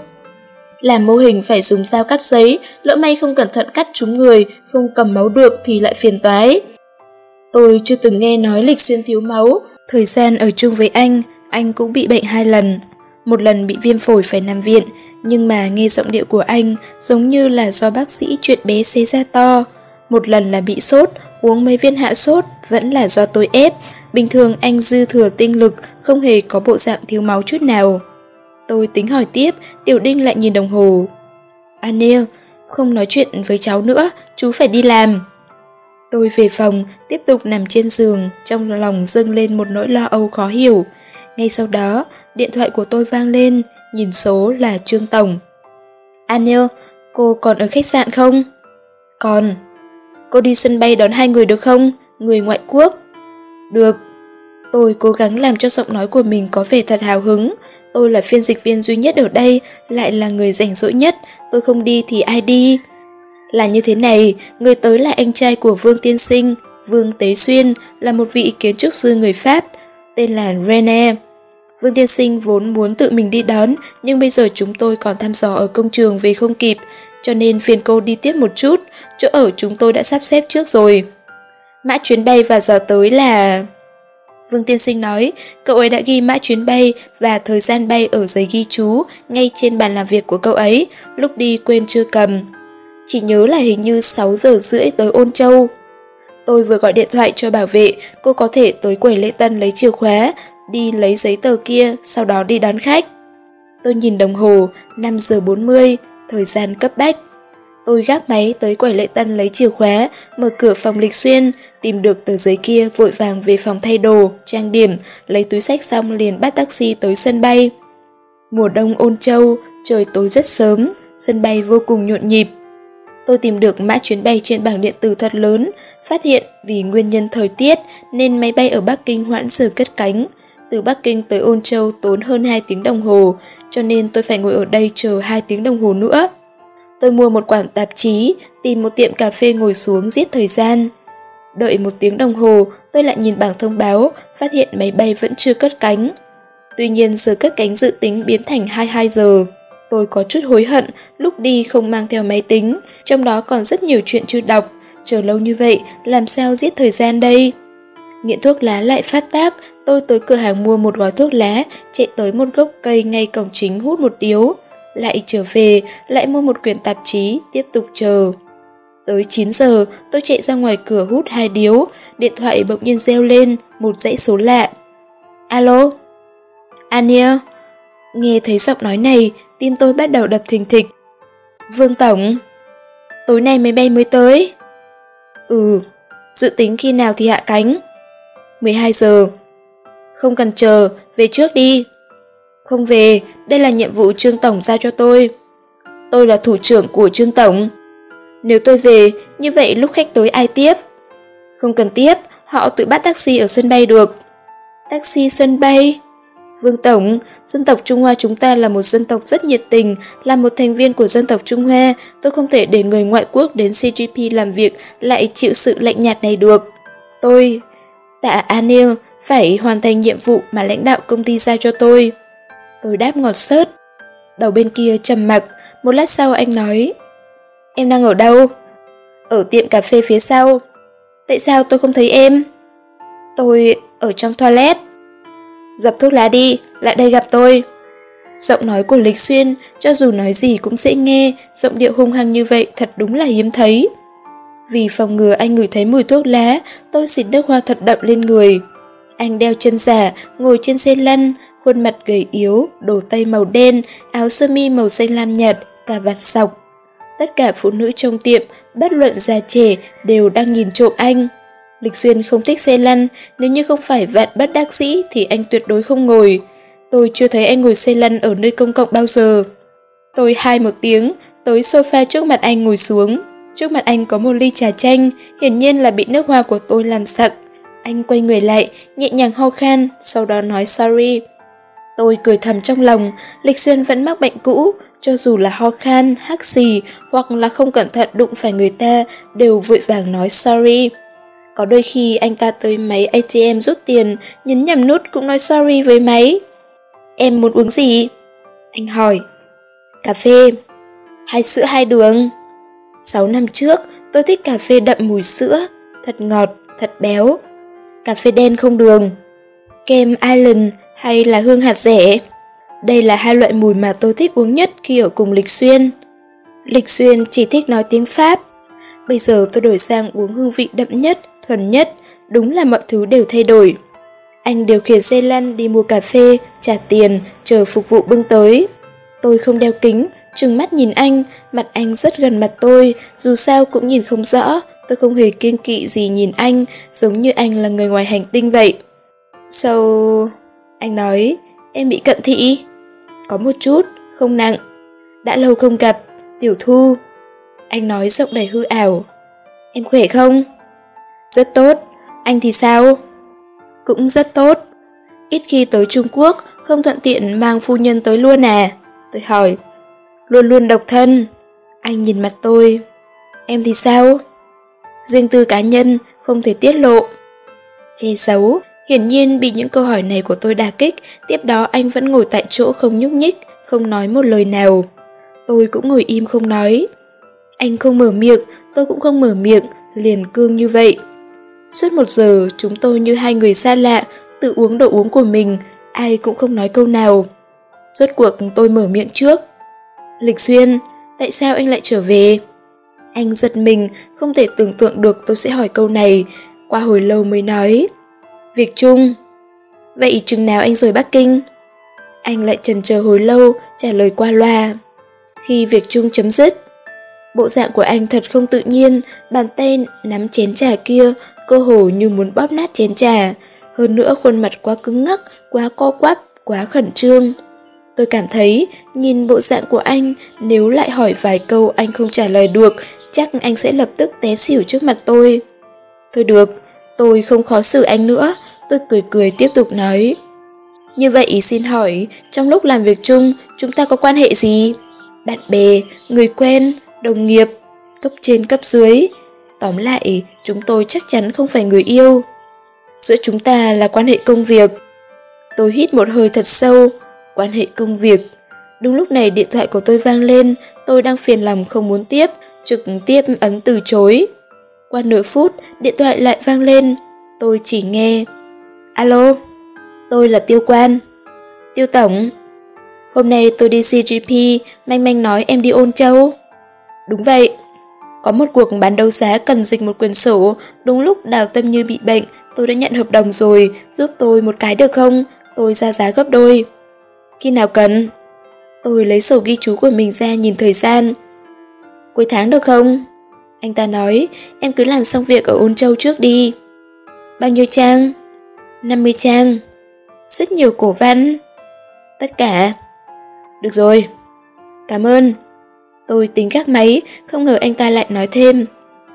Làm mô hình phải dùng dao cắt giấy, lỡ may không cẩn thận cắt trúng người, không cầm máu được thì lại phiền toái. Tôi chưa từng nghe nói lịch xuyên thiếu máu, thời gian ở chung với anh, anh cũng bị bệnh hai lần. Một lần bị viêm phổi phải nằm viện, nhưng mà nghe giọng điệu của anh giống như là do bác sĩ chuyện bé xé ra to. Một lần là bị sốt, uống mấy viên hạ sốt, vẫn là do tôi ép. Bình thường anh dư thừa tinh lực, không hề có bộ dạng thiếu máu chút nào. Tôi tính hỏi tiếp, Tiểu Đinh lại nhìn đồng hồ. À, Anil, không nói chuyện với cháu nữa, chú phải đi làm. Tôi về phòng, tiếp tục nằm trên giường, trong lòng dâng lên một nỗi lo âu khó hiểu. Ngay sau đó, điện thoại của tôi vang lên, nhìn số là Trương Tổng. À, Anil, cô còn ở khách sạn không? Còn. Cô đi sân bay đón hai người được không? Người ngoại quốc. Được. Tôi cố gắng làm cho giọng nói của mình có vẻ thật hào hứng. Tôi là phiên dịch viên duy nhất ở đây, lại là người rảnh rỗi nhất. Tôi không đi thì ai đi? Là như thế này, người tới là anh trai của Vương Tiên Sinh, Vương Tế Xuyên, là một vị kiến trúc sư người Pháp, tên là René. Vương Tiên Sinh vốn muốn tự mình đi đón, nhưng bây giờ chúng tôi còn thăm dò ở công trường về không kịp, cho nên phiền cô đi tiếp một chút, chỗ ở chúng tôi đã sắp xếp trước rồi. Mã chuyến bay và giờ tới là... Vương Tiên Sinh nói, cậu ấy đã ghi mã chuyến bay và thời gian bay ở giấy ghi chú ngay trên bàn làm việc của cậu ấy, lúc đi quên chưa cầm. Chỉ nhớ là hình như 6 giờ rưỡi tới Ôn Châu. Tôi vừa gọi điện thoại cho bảo vệ, cô có thể tới quầy lễ tân lấy chìa khóa, đi lấy giấy tờ kia, sau đó đi đón khách. Tôi nhìn đồng hồ, 5 giờ 40, thời gian cấp bách. Tôi gác máy tới quầy lễ tân lấy chìa khóa, mở cửa phòng lịch xuyên, tìm được tờ giấy kia vội vàng về phòng thay đồ, trang điểm, lấy túi sách xong liền bắt taxi tới sân bay. Mùa đông ôn châu, trời tối rất sớm, sân bay vô cùng nhộn nhịp. Tôi tìm được mã chuyến bay trên bảng điện tử thật lớn, phát hiện vì nguyên nhân thời tiết nên máy bay ở Bắc Kinh hoãn giờ cất cánh. Từ Bắc Kinh tới Ôn Châu tốn hơn 2 tiếng đồng hồ, cho nên tôi phải ngồi ở đây chờ 2 tiếng đồng hồ nữa. Tôi mua một quản tạp chí, tìm một tiệm cà phê ngồi xuống giết thời gian. Đợi một tiếng đồng hồ, tôi lại nhìn bảng thông báo, phát hiện máy bay vẫn chưa cất cánh. Tuy nhiên giờ cất cánh dự tính biến thành 22 giờ. Tôi có chút hối hận lúc đi không mang theo máy tính, trong đó còn rất nhiều chuyện chưa đọc. Chờ lâu như vậy, làm sao giết thời gian đây? Nghiện thuốc lá lại phát tác, tôi tới cửa hàng mua một gói thuốc lá, chạy tới một gốc cây ngay cổng chính hút một điếu. Lại trở về, lại mua một quyển tạp chí, tiếp tục chờ. Tới 9 giờ, tôi chạy ra ngoài cửa hút hai điếu, điện thoại bỗng nhiên reo lên, một dãy số lạ. Alo? Ania? Nghe thấy giọng nói này, tim tôi bắt đầu đập thình thịch. Vương Tổng, tối nay máy bay mới tới. Ừ, dự tính khi nào thì hạ cánh? 12 giờ. Không cần chờ, về trước đi. Không về, đây là nhiệm vụ Trương Tổng giao cho tôi. Tôi là thủ trưởng của Trương Tổng. Nếu tôi về, như vậy lúc khách tới ai tiếp? Không cần tiếp, họ tự bắt taxi ở sân bay được. Taxi sân bay? Vương Tổng, dân tộc Trung Hoa chúng ta là một dân tộc rất nhiệt tình, là một thành viên của dân tộc Trung Hoa, tôi không thể để người ngoại quốc đến CGP làm việc lại chịu sự lạnh nhạt này được. Tôi, tạ Anil, phải hoàn thành nhiệm vụ mà lãnh đạo công ty giao cho tôi. Tôi đáp ngọt sớt. Đầu bên kia trầm mặc, một lát sau anh nói, Em đang ở đâu? Ở tiệm cà phê phía sau. Tại sao tôi không thấy em? Tôi ở trong toilet. Dập thuốc lá đi, lại đây gặp tôi. Giọng nói của Lịch Xuyên, cho dù nói gì cũng dễ nghe, giọng điệu hung hăng như vậy thật đúng là hiếm thấy. Vì phòng ngừa anh ngửi thấy mùi thuốc lá, tôi xịt nước hoa thật đậm lên người. Anh đeo chân giả, ngồi trên xe lăn, khuôn mặt gầy yếu, đồ tay màu đen, áo sơ mi màu xanh lam nhạt, cà vạt sọc. Tất cả phụ nữ trong tiệm, bất luận già trẻ, đều đang nhìn trộm anh. Lịch Xuyên không thích xe lăn, nếu như không phải vạn bất đắc sĩ thì anh tuyệt đối không ngồi. Tôi chưa thấy anh ngồi xe lăn ở nơi công cộng bao giờ. Tôi hai một tiếng, tới sofa trước mặt anh ngồi xuống. Trước mặt anh có một ly trà chanh, hiển nhiên là bị nước hoa của tôi làm sặc. Anh quay người lại, nhẹ nhàng ho khan, sau đó nói sorry. Tôi cười thầm trong lòng, Lịch Xuyên vẫn mắc bệnh cũ, cho dù là ho khan, hắc xì hoặc là không cẩn thận đụng phải người ta, đều vội vàng nói sorry. Có đôi khi anh ta tới máy ATM rút tiền, nhấn nhầm nút cũng nói sorry với máy. Em muốn uống gì? Anh hỏi. Cà phê. Hai sữa hai đường. 6 năm trước, tôi thích cà phê đậm mùi sữa, thật ngọt, thật béo. Cà phê đen không đường. Kem Island hay là hương hạt rẻ. Đây là hai loại mùi mà tôi thích uống nhất khi ở cùng Lịch Xuyên. Lịch Xuyên chỉ thích nói tiếng Pháp. Bây giờ tôi đổi sang uống hương vị đậm nhất, thuần nhất, đúng là mọi thứ đều thay đổi. Anh điều khiển xe lăn đi mua cà phê, trả tiền, chờ phục vụ bưng tới. Tôi không đeo kính, trừng mắt nhìn anh, mặt anh rất gần mặt tôi, dù sao cũng nhìn không rõ, tôi không hề kiên kỵ gì nhìn anh, giống như anh là người ngoài hành tinh vậy. So... Anh nói, em bị cận thị. Có một chút, không nặng. Đã lâu không gặp, tiểu thu. Anh nói giọng đầy hư ảo. Em khỏe không? Rất tốt, anh thì sao? Cũng rất tốt. Ít khi tới Trung Quốc, không thuận tiện mang phu nhân tới luôn à? Tôi hỏi. Luôn luôn độc thân. Anh nhìn mặt tôi. Em thì sao? Riêng tư cá nhân, không thể tiết lộ. Che xấu, hiển nhiên bị những câu hỏi này của tôi đà kích, tiếp đó anh vẫn ngồi tại chỗ không nhúc nhích, không nói một lời nào. Tôi cũng ngồi im không nói. Anh không mở miệng, tôi cũng không mở miệng, liền cương như vậy. Suốt một giờ, chúng tôi như hai người xa lạ, tự uống đồ uống của mình, ai cũng không nói câu nào. Suốt cuộc tôi mở miệng trước. Lịch Xuyên, tại sao anh lại trở về? Anh giật mình, không thể tưởng tượng được tôi sẽ hỏi câu này, qua hồi lâu mới nói. Việc chung. Vậy chừng nào anh rời Bắc Kinh? Anh lại trần chờ hồi lâu, trả lời qua loa. Khi việc chung chấm dứt, bộ dạng của anh thật không tự nhiên, bàn tay nắm chén trà kia, cơ hồ như muốn bóp nát chén trà. Hơn nữa khuôn mặt quá cứng ngắc, quá co quắp, quá khẩn trương. Tôi cảm thấy, nhìn bộ dạng của anh, nếu lại hỏi vài câu anh không trả lời được, chắc anh sẽ lập tức té xỉu trước mặt tôi. Thôi được, tôi không khó xử anh nữa, tôi cười cười tiếp tục nói. Như vậy xin hỏi, trong lúc làm việc chung, chúng ta có quan hệ gì? Bạn bè, người quen, đồng nghiệp, cấp trên cấp dưới. Tóm lại, chúng tôi chắc chắn không phải người yêu. Giữa chúng ta là quan hệ công việc. Tôi hít một hơi thật sâu, quan hệ công việc. Đúng lúc này điện thoại của tôi vang lên, tôi đang phiền lòng không muốn tiếp, trực tiếp ấn từ chối. Qua nửa phút, điện thoại lại vang lên, tôi chỉ nghe. Alo, tôi là Tiêu Quan. Tiêu Tổng, hôm nay tôi đi CGP, Manh Manh nói em đi ôn châu. Đúng vậy, có một cuộc bán đấu giá cần dịch một quyển sổ, đúng lúc Đào Tâm Như bị bệnh, tôi đã nhận hợp đồng rồi, giúp tôi một cái được không? Tôi ra giá gấp đôi. Khi nào cần? Tôi lấy sổ ghi chú của mình ra nhìn thời gian. Cuối tháng được không? Anh ta nói, em cứ làm xong việc ở Ôn Châu trước đi. Bao nhiêu trang? 50 trang. Rất nhiều cổ văn. Tất cả. Được rồi. Cảm ơn. Tôi tính gác máy, không ngờ anh ta lại nói thêm.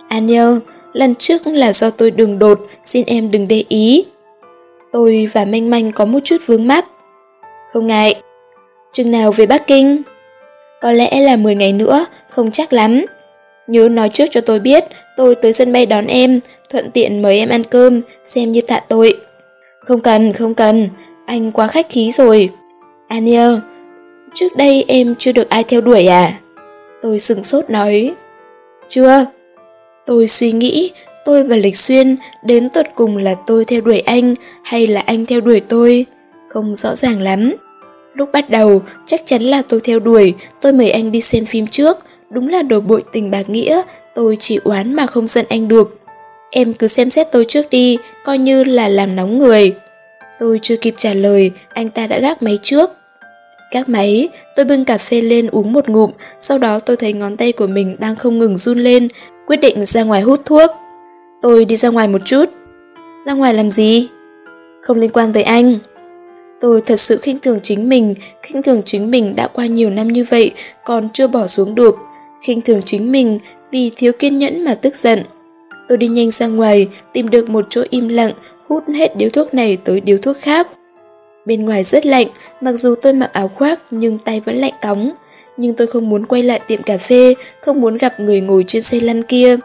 Aniel, lần trước là do tôi đường đột, xin em đừng để ý. Tôi và Manh Manh có một chút vướng mắc. Không ngại. Chừng nào về Bắc Kinh? Có lẽ là 10 ngày nữa, không chắc lắm. Nhớ nói trước cho tôi biết, tôi tới sân bay đón em, thuận tiện mời em ăn cơm, xem như tạ tội. Không cần, không cần, anh quá khách khí rồi. Aniel, trước đây em chưa được ai theo đuổi à? Tôi sừng sốt nói. Chưa. Tôi suy nghĩ, tôi và Lịch Xuyên đến tuột cùng là tôi theo đuổi anh hay là anh theo đuổi tôi. Không rõ ràng lắm. Lúc bắt đầu, chắc chắn là tôi theo đuổi, tôi mời anh đi xem phim trước, đúng là đồ bội tình bạc nghĩa, tôi chỉ oán mà không giận anh được. Em cứ xem xét tôi trước đi, coi như là làm nóng người. Tôi chưa kịp trả lời, anh ta đã gác máy trước. Gác máy, tôi bưng cà phê lên uống một ngụm, sau đó tôi thấy ngón tay của mình đang không ngừng run lên, quyết định ra ngoài hút thuốc. Tôi đi ra ngoài một chút. Ra ngoài làm gì? Không liên quan tới anh. Tôi thật sự khinh thường chính mình, khinh thường chính mình đã qua nhiều năm như vậy, còn chưa bỏ xuống được. Khinh thường chính mình vì thiếu kiên nhẫn mà tức giận. Tôi đi nhanh ra ngoài, tìm được một chỗ im lặng, hút hết điếu thuốc này tới điếu thuốc khác. Bên ngoài rất lạnh, mặc dù tôi mặc áo khoác nhưng tay vẫn lạnh cóng. Nhưng tôi không muốn quay lại tiệm cà phê, không muốn gặp người ngồi trên xe lăn kia.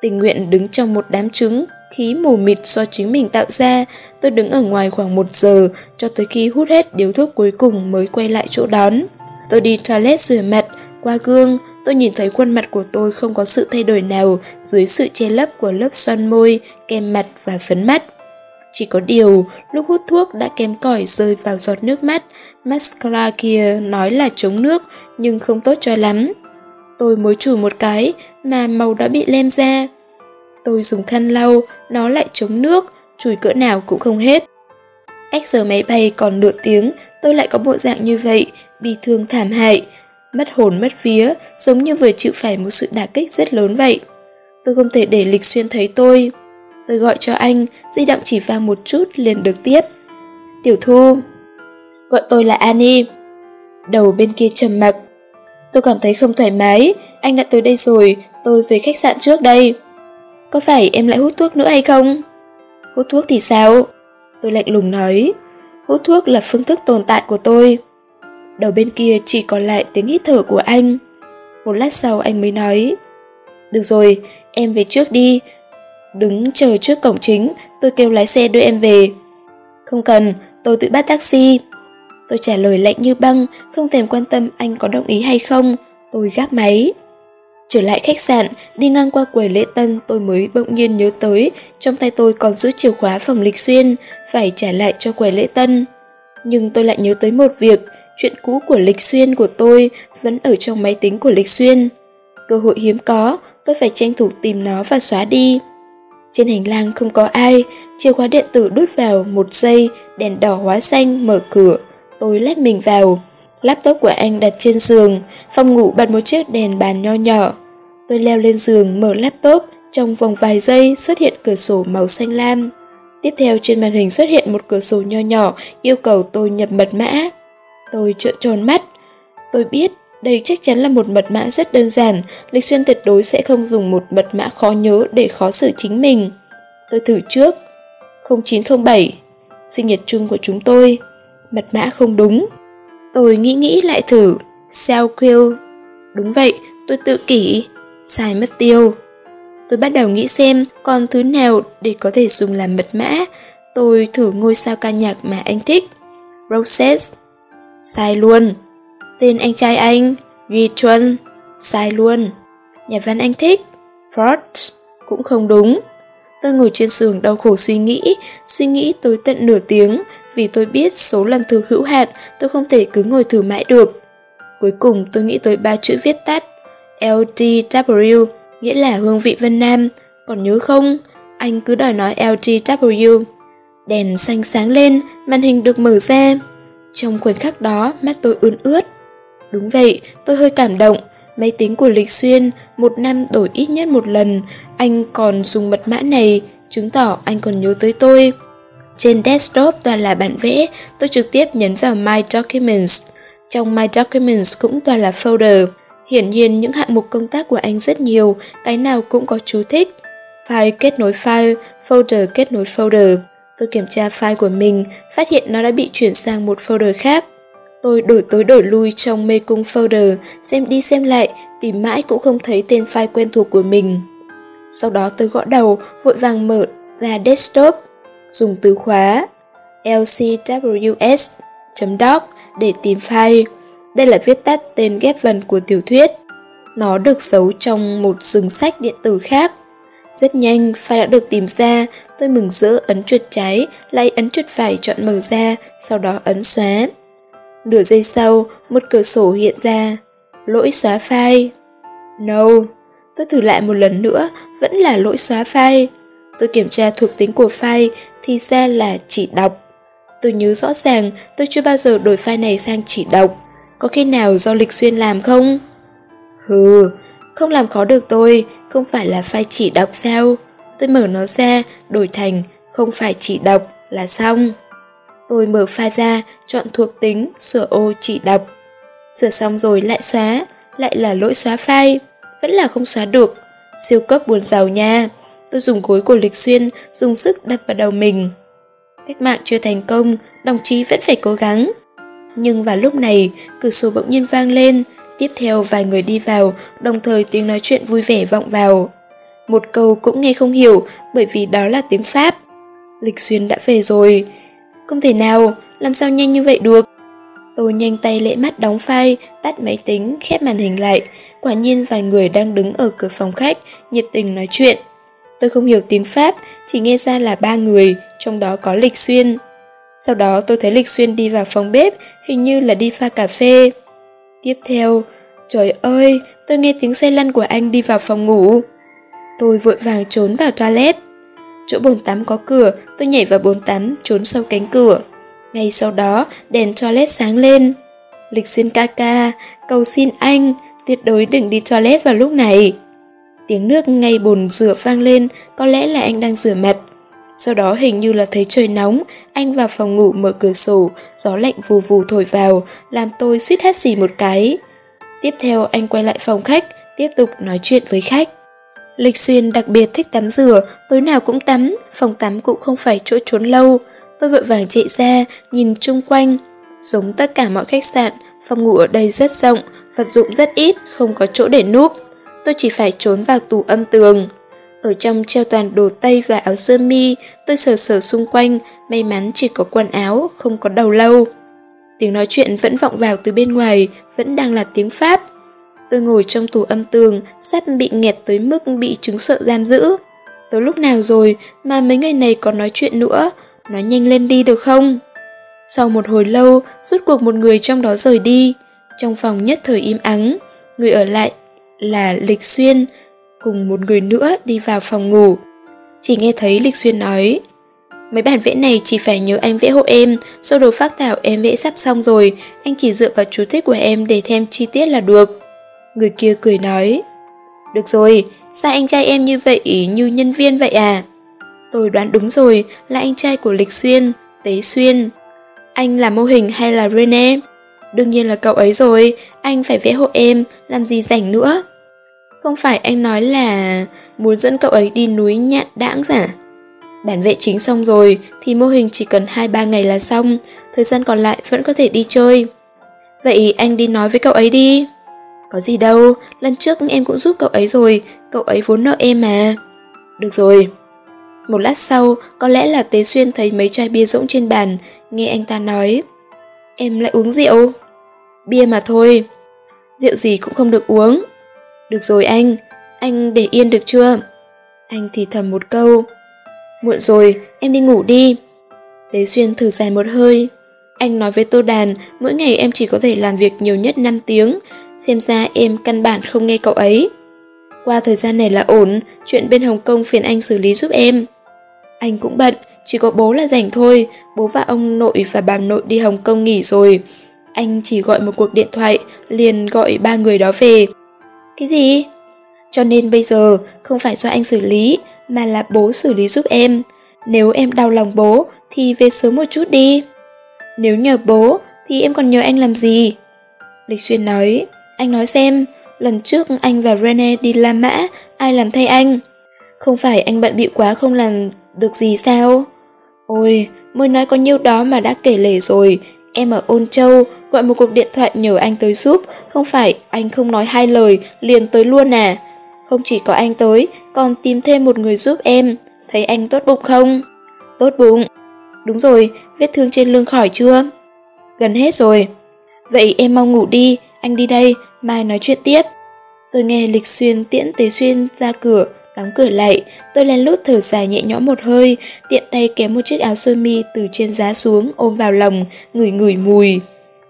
Tình nguyện đứng trong một đám trứng, khí mù mịt do chính mình tạo ra, tôi đứng ở ngoài khoảng một giờ, cho tới khi hút hết điếu thuốc cuối cùng mới quay lại chỗ đón. Tôi đi toilet rửa mặt, qua gương, tôi nhìn thấy khuôn mặt của tôi không có sự thay đổi nào dưới sự che lấp của lớp son môi, kem mặt và phấn mắt. Chỉ có điều, lúc hút thuốc đã kém cỏi rơi vào giọt nước mắt, mascara kia nói là chống nước nhưng không tốt cho lắm. Tôi mới chùi một cái mà màu đã bị lem ra. Tôi dùng khăn lau, nó lại chống nước, chùi cỡ nào cũng không hết. Cách giờ máy bay còn nửa tiếng, tôi lại có bộ dạng như vậy, bị thương thảm hại, mất hồn mất vía, giống như vừa chịu phải một sự đả kích rất lớn vậy. Tôi không thể để Lịch Xuyên thấy tôi. Tôi gọi cho anh, di động chỉ vang một chút liền được tiếp. Tiểu Thu. Gọi tôi là Annie. Đầu bên kia trầm mặc. Tôi cảm thấy không thoải mái, anh đã tới đây rồi, tôi về khách sạn trước đây. Có phải em lại hút thuốc nữa hay không? Hút thuốc thì sao? Tôi lạnh lùng nói. Hút thuốc là phương thức tồn tại của tôi. Đầu bên kia chỉ còn lại tiếng hít thở của anh. Một lát sau anh mới nói. Được rồi, em về trước đi, Đứng chờ trước cổng chính, tôi kêu lái xe đưa em về. Không cần, tôi tự bắt taxi. Tôi trả lời lạnh như băng, không thèm quan tâm anh có đồng ý hay không. Tôi gác máy. Trở lại khách sạn, đi ngang qua quầy lễ tân tôi mới bỗng nhiên nhớ tới, trong tay tôi còn giữ chìa khóa phòng lịch xuyên, phải trả lại cho quầy lễ tân. Nhưng tôi lại nhớ tới một việc, chuyện cũ của lịch xuyên của tôi vẫn ở trong máy tính của lịch xuyên. Cơ hội hiếm có, tôi phải tranh thủ tìm nó và xóa đi. Trên hành lang không có ai, chìa khóa điện tử đút vào một giây, đèn đỏ hóa xanh mở cửa. Tôi lách mình vào. Laptop của anh đặt trên giường, phòng ngủ bật một chiếc đèn bàn nho nhỏ. Tôi leo lên giường mở laptop, trong vòng vài giây xuất hiện cửa sổ màu xanh lam. Tiếp theo trên màn hình xuất hiện một cửa sổ nho nhỏ yêu cầu tôi nhập mật mã. Tôi trợn tròn mắt. Tôi biết đây chắc chắn là một mật mã rất đơn giản, Lịch Xuyên tuyệt đối sẽ không dùng một mật mã khó nhớ để khó xử chính mình. Tôi thử trước. 0907 Sinh nhật chung của chúng tôi. Mật mã không đúng. Tôi nghĩ nghĩ lại thử. Sao Quill. Đúng vậy, tôi tự kỷ. Sai mất tiêu. Tôi bắt đầu nghĩ xem còn thứ nào để có thể dùng làm mật mã. Tôi thử ngôi sao ca nhạc mà anh thích. Roses. Sai luôn. Tên anh trai anh, Duy Chuân, sai luôn. Nhà văn anh thích, Frost, cũng không đúng. Tôi ngồi trên giường đau khổ suy nghĩ, suy nghĩ tới tận nửa tiếng, vì tôi biết số lần thử hữu hạn, tôi không thể cứ ngồi thử mãi được. Cuối cùng tôi nghĩ tới ba chữ viết tắt, LTW, nghĩa là hương vị Vân Nam, còn nhớ không? Anh cứ đòi nói LTW. Đèn xanh sáng lên, màn hình được mở ra. Trong khoảnh khắc đó, mắt tôi ươn ướt. Đúng vậy, tôi hơi cảm động. Máy tính của Lịch Xuyên một năm đổi ít nhất một lần. Anh còn dùng mật mã này, chứng tỏ anh còn nhớ tới tôi. Trên desktop toàn là bản vẽ, tôi trực tiếp nhấn vào My Documents. Trong My Documents cũng toàn là folder. Hiển nhiên những hạng mục công tác của anh rất nhiều, cái nào cũng có chú thích. File kết nối file, folder kết nối folder. Tôi kiểm tra file của mình, phát hiện nó đã bị chuyển sang một folder khác. Tôi đổi tới đổi lui trong mê cung folder, xem đi xem lại, tìm mãi cũng không thấy tên file quen thuộc của mình. Sau đó tôi gõ đầu, vội vàng mở ra desktop, dùng từ khóa lcws.doc để tìm file. Đây là viết tắt tên ghép vần của tiểu thuyết. Nó được giấu trong một rừng sách điện tử khác. Rất nhanh, pha đã được tìm ra, tôi mừng rỡ ấn chuột trái, lấy ấn chuột phải chọn mở ra, sau đó ấn xóa. Nửa giây sau, một cửa sổ hiện ra. Lỗi xóa file. No, tôi thử lại một lần nữa, vẫn là lỗi xóa file. Tôi kiểm tra thuộc tính của file thì ra là chỉ đọc. Tôi nhớ rõ ràng tôi chưa bao giờ đổi file này sang chỉ đọc. Có khi nào do Lịch Xuyên làm không? Hừ, không làm khó được tôi, không phải là file chỉ đọc sao? Tôi mở nó ra, đổi thành không phải chỉ đọc là xong. Tôi mở file ra, chọn thuộc tính, sửa ô chỉ đọc. Sửa xong rồi lại xóa, lại là lỗi xóa file, vẫn là không xóa được. Siêu cấp buồn giàu nha. Tôi dùng gối của Lịch Xuyên, dùng sức đập vào đầu mình. Cách mạng chưa thành công, đồng chí vẫn phải cố gắng. Nhưng vào lúc này, cửa sổ bỗng nhiên vang lên, tiếp theo vài người đi vào, đồng thời tiếng nói chuyện vui vẻ vọng vào. Một câu cũng nghe không hiểu bởi vì đó là tiếng Pháp. Lịch Xuyên đã về rồi. Không thể nào, làm sao nhanh như vậy được? Tôi nhanh tay lễ mắt đóng file, tắt máy tính, khép màn hình lại. Quả nhiên vài người đang đứng ở cửa phòng khách, nhiệt tình nói chuyện. Tôi không hiểu tiếng Pháp, chỉ nghe ra là ba người, trong đó có Lịch Xuyên. Sau đó tôi thấy Lịch Xuyên đi vào phòng bếp, hình như là đi pha cà phê. Tiếp theo, trời ơi, tôi nghe tiếng xe lăn của anh đi vào phòng ngủ. Tôi vội vàng trốn vào toilet. Chỗ bồn tắm có cửa, tôi nhảy vào bồn tắm, trốn sau cánh cửa. Ngay sau đó, đèn toilet sáng lên. Lịch xuyên ca ca, cầu xin anh, tuyệt đối đừng đi toilet vào lúc này. Tiếng nước ngay bồn rửa vang lên, có lẽ là anh đang rửa mặt. Sau đó hình như là thấy trời nóng, anh vào phòng ngủ mở cửa sổ, gió lạnh vù vù thổi vào, làm tôi suýt hét xì một cái. Tiếp theo anh quay lại phòng khách, tiếp tục nói chuyện với khách. Lịch Xuyên đặc biệt thích tắm rửa, tối nào cũng tắm, phòng tắm cũng không phải chỗ trốn lâu. Tôi vội vàng chạy ra, nhìn chung quanh. Giống tất cả mọi khách sạn, phòng ngủ ở đây rất rộng, vật dụng rất ít, không có chỗ để núp. Tôi chỉ phải trốn vào tủ âm tường. Ở trong treo toàn đồ tây và áo sơ mi, tôi sờ sờ xung quanh, may mắn chỉ có quần áo, không có đầu lâu. Tiếng nói chuyện vẫn vọng vào từ bên ngoài, vẫn đang là tiếng Pháp. Tôi ngồi trong tủ âm tường, sắp bị nghẹt tới mức bị chứng sợ giam giữ. Tới lúc nào rồi mà mấy người này còn nói chuyện nữa, nói nhanh lên đi được không? Sau một hồi lâu, rút cuộc một người trong đó rời đi. Trong phòng nhất thời im ắng, người ở lại là Lịch Xuyên, cùng một người nữa đi vào phòng ngủ. Chỉ nghe thấy Lịch Xuyên nói, Mấy bản vẽ này chỉ phải nhớ anh vẽ hộ em, sơ đồ phác thảo em vẽ sắp xong rồi, anh chỉ dựa vào chú thích của em để thêm chi tiết là được. Người kia cười nói, Được rồi, sao anh trai em như vậy như nhân viên vậy à? Tôi đoán đúng rồi, là anh trai của Lịch Xuyên, Tế Xuyên. Anh là mô hình hay là Rene? Đương nhiên là cậu ấy rồi, anh phải vẽ hộ em, làm gì rảnh nữa. Không phải anh nói là muốn dẫn cậu ấy đi núi nhạn đãng giả? Bản vẽ chính xong rồi thì mô hình chỉ cần 2-3 ngày là xong, thời gian còn lại vẫn có thể đi chơi. Vậy anh đi nói với cậu ấy đi. Có gì đâu, lần trước em cũng giúp cậu ấy rồi, cậu ấy vốn nợ em mà. Được rồi. Một lát sau, có lẽ là Tế Xuyên thấy mấy chai bia rỗng trên bàn, nghe anh ta nói. Em lại uống rượu. Bia mà thôi. Rượu gì cũng không được uống. Được rồi anh, anh để yên được chưa? Anh thì thầm một câu. Muộn rồi, em đi ngủ đi. Tế Xuyên thử dài một hơi. Anh nói với Tô Đàn, mỗi ngày em chỉ có thể làm việc nhiều nhất 5 tiếng, xem ra em căn bản không nghe cậu ấy. Qua thời gian này là ổn, chuyện bên Hồng Kông phiền anh xử lý giúp em. Anh cũng bận, chỉ có bố là rảnh thôi, bố và ông nội và bà nội đi Hồng Kông nghỉ rồi. Anh chỉ gọi một cuộc điện thoại, liền gọi ba người đó về. Cái gì? Cho nên bây giờ không phải do anh xử lý, mà là bố xử lý giúp em. Nếu em đau lòng bố thì về sớm một chút đi. Nếu nhờ bố thì em còn nhờ anh làm gì? Lịch Xuyên nói, anh nói xem, lần trước anh và Rene đi La Mã, ai làm thay anh? Không phải anh bận bịu quá không làm được gì sao? Ôi, mới nói có nhiêu đó mà đã kể lể rồi, em ở Ôn Châu gọi một cuộc điện thoại nhờ anh tới giúp, không phải anh không nói hai lời, liền tới luôn à? Không chỉ có anh tới, còn tìm thêm một người giúp em. Thấy anh tốt bụng không? Tốt bụng. Đúng rồi, vết thương trên lưng khỏi chưa? Gần hết rồi. Vậy em mau ngủ đi, anh đi đây, mai nói chuyện tiếp. Tôi nghe Lịch Xuyên tiễn Tế Xuyên ra cửa, đóng cửa lại, tôi lên lút thở dài nhẹ nhõm một hơi, tiện tay kéo một chiếc áo sơ mi từ trên giá xuống ôm vào lòng, ngửi ngửi mùi.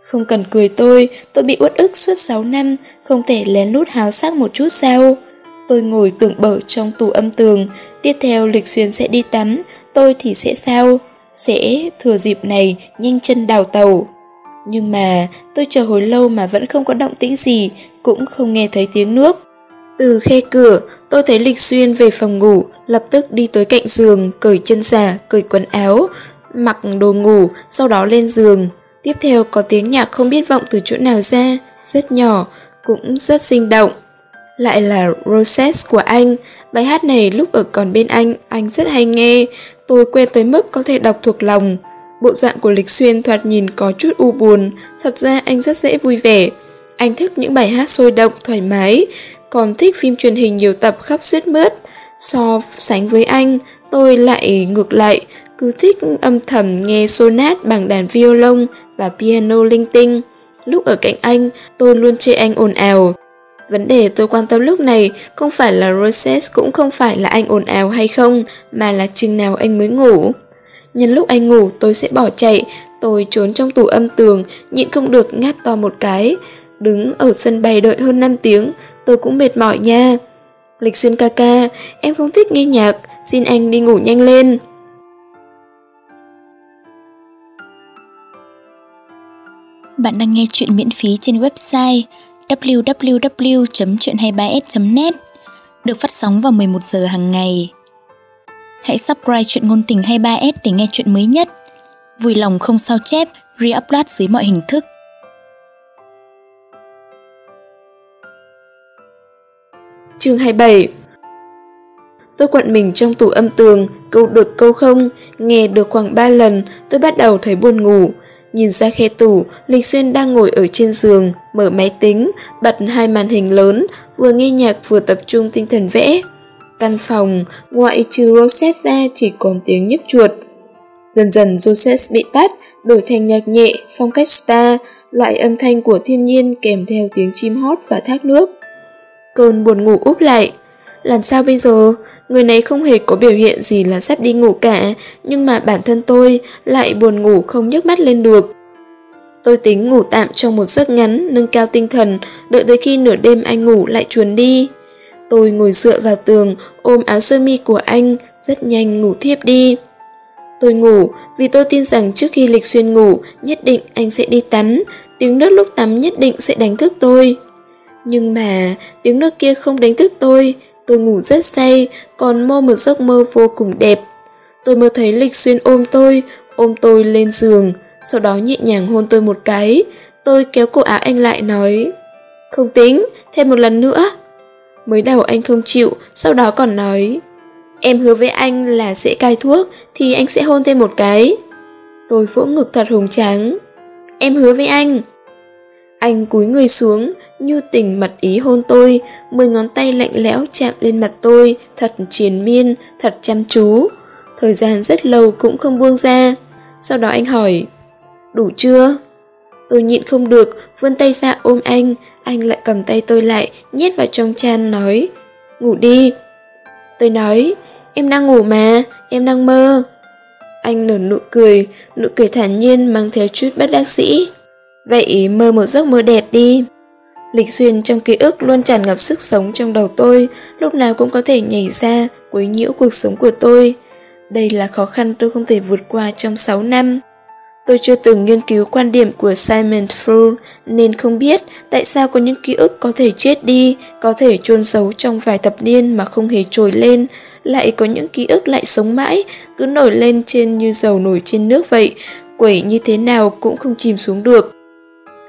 Không cần cười tôi, tôi bị uất ức suốt 6 năm, không thể lén lút háo sắc một chút sao? Tôi ngồi tưởng bở trong tủ âm tường, tiếp theo Lịch Xuyên sẽ đi tắm, tôi thì sẽ sao? Sẽ thừa dịp này nhanh chân đào tàu. Nhưng mà tôi chờ hồi lâu mà vẫn không có động tĩnh gì, cũng không nghe thấy tiếng nước. Từ khe cửa, tôi thấy Lịch Xuyên về phòng ngủ, lập tức đi tới cạnh giường, cởi chân xà, cởi quần áo, mặc đồ ngủ, sau đó lên giường. Tiếp theo có tiếng nhạc không biết vọng từ chỗ nào ra, rất nhỏ, cũng rất sinh động. Lại là Roses của anh, bài hát này lúc ở còn bên anh, anh rất hay nghe, tôi quen tới mức có thể đọc thuộc lòng. Bộ dạng của Lịch Xuyên thoạt nhìn có chút u buồn, thật ra anh rất dễ vui vẻ. Anh thích những bài hát sôi động, thoải mái, còn thích phim truyền hình nhiều tập khắp suốt mướt. So sánh với anh, tôi lại ngược lại, cứ thích âm thầm nghe sonat bằng đàn violon và piano linh tinh. Lúc ở cạnh anh, tôi luôn chê anh ồn ào. Vấn đề tôi quan tâm lúc này không phải là Roses cũng không phải là anh ồn ào hay không, mà là chừng nào anh mới ngủ. Nhân lúc anh ngủ tôi sẽ bỏ chạy, tôi trốn trong tủ âm tường, nhịn không được ngáp to một cái. Đứng ở sân bay đợi hơn 5 tiếng, tôi cũng mệt mỏi nha. Lịch xuyên ca ca, em không thích nghe nhạc, xin anh đi ngủ nhanh lên. Bạn đang nghe chuyện miễn phí trên website www.chuyện23s.net được phát sóng vào 11 giờ hàng ngày. Hãy subscribe chuyện ngôn tình 23s để nghe chuyện mới nhất. Vui lòng không sao chép, re-upload dưới mọi hình thức. Chương 27 Tôi quặn mình trong tủ âm tường, câu được câu không, nghe được khoảng 3 lần, tôi bắt đầu thấy buồn ngủ. Nhìn ra khe tủ, Lịch Xuyên đang ngồi ở trên giường, mở máy tính, bật hai màn hình lớn, vừa nghe nhạc vừa tập trung tinh thần vẽ. Căn phòng, ngoại trừ Rosette ra chỉ còn tiếng nhấp chuột. Dần dần Rosette bị tắt, đổi thành nhạc nhẹ, phong cách star, loại âm thanh của thiên nhiên kèm theo tiếng chim hót và thác nước. Cơn buồn ngủ úp lại. Làm sao bây giờ? Người này không hề có biểu hiện gì là sắp đi ngủ cả, nhưng mà bản thân tôi lại buồn ngủ không nhấc mắt lên được. Tôi tính ngủ tạm trong một giấc ngắn, nâng cao tinh thần, đợi tới khi nửa đêm anh ngủ lại chuồn đi. Tôi ngồi dựa vào tường, ôm áo sơ mi của anh, rất nhanh ngủ thiếp đi. Tôi ngủ vì tôi tin rằng trước khi Lịch Xuyên ngủ, nhất định anh sẽ đi tắm, tiếng nước lúc tắm nhất định sẽ đánh thức tôi. Nhưng mà tiếng nước kia không đánh thức tôi, tôi ngủ rất say, còn mơ một giấc mơ vô cùng đẹp. Tôi mơ thấy Lịch Xuyên ôm tôi, ôm tôi lên giường, sau đó nhẹ nhàng hôn tôi một cái. Tôi kéo cổ áo anh lại nói, không tính, thêm một lần nữa. Mới đầu anh không chịu, sau đó còn nói, em hứa với anh là sẽ cai thuốc, thì anh sẽ hôn thêm một cái. Tôi vỗ ngực thật hùng tráng. Em hứa với anh. Anh cúi người xuống, như tình mật ý hôn tôi, mười ngón tay lạnh lẽo chạm lên mặt tôi, thật triền miên, thật chăm chú. Thời gian rất lâu cũng không buông ra. Sau đó anh hỏi, đủ chưa? Tôi nhịn không được, vươn tay ra ôm anh, anh lại cầm tay tôi lại, nhét vào trong chăn nói, ngủ đi. Tôi nói, em đang ngủ mà, em đang mơ. Anh nở nụ cười, nụ cười thản nhiên mang theo chút bất đắc sĩ. Vậy mơ một giấc mơ đẹp đi. Lịch xuyên trong ký ức luôn tràn ngập sức sống trong đầu tôi, lúc nào cũng có thể nhảy ra, quấy nhiễu cuộc sống của tôi. Đây là khó khăn tôi không thể vượt qua trong 6 năm. Tôi chưa từng nghiên cứu quan điểm của Simon Freud nên không biết tại sao có những ký ức có thể chết đi, có thể chôn giấu trong vài thập niên mà không hề trồi lên, lại có những ký ức lại sống mãi, cứ nổi lên trên như dầu nổi trên nước vậy, quẩy như thế nào cũng không chìm xuống được.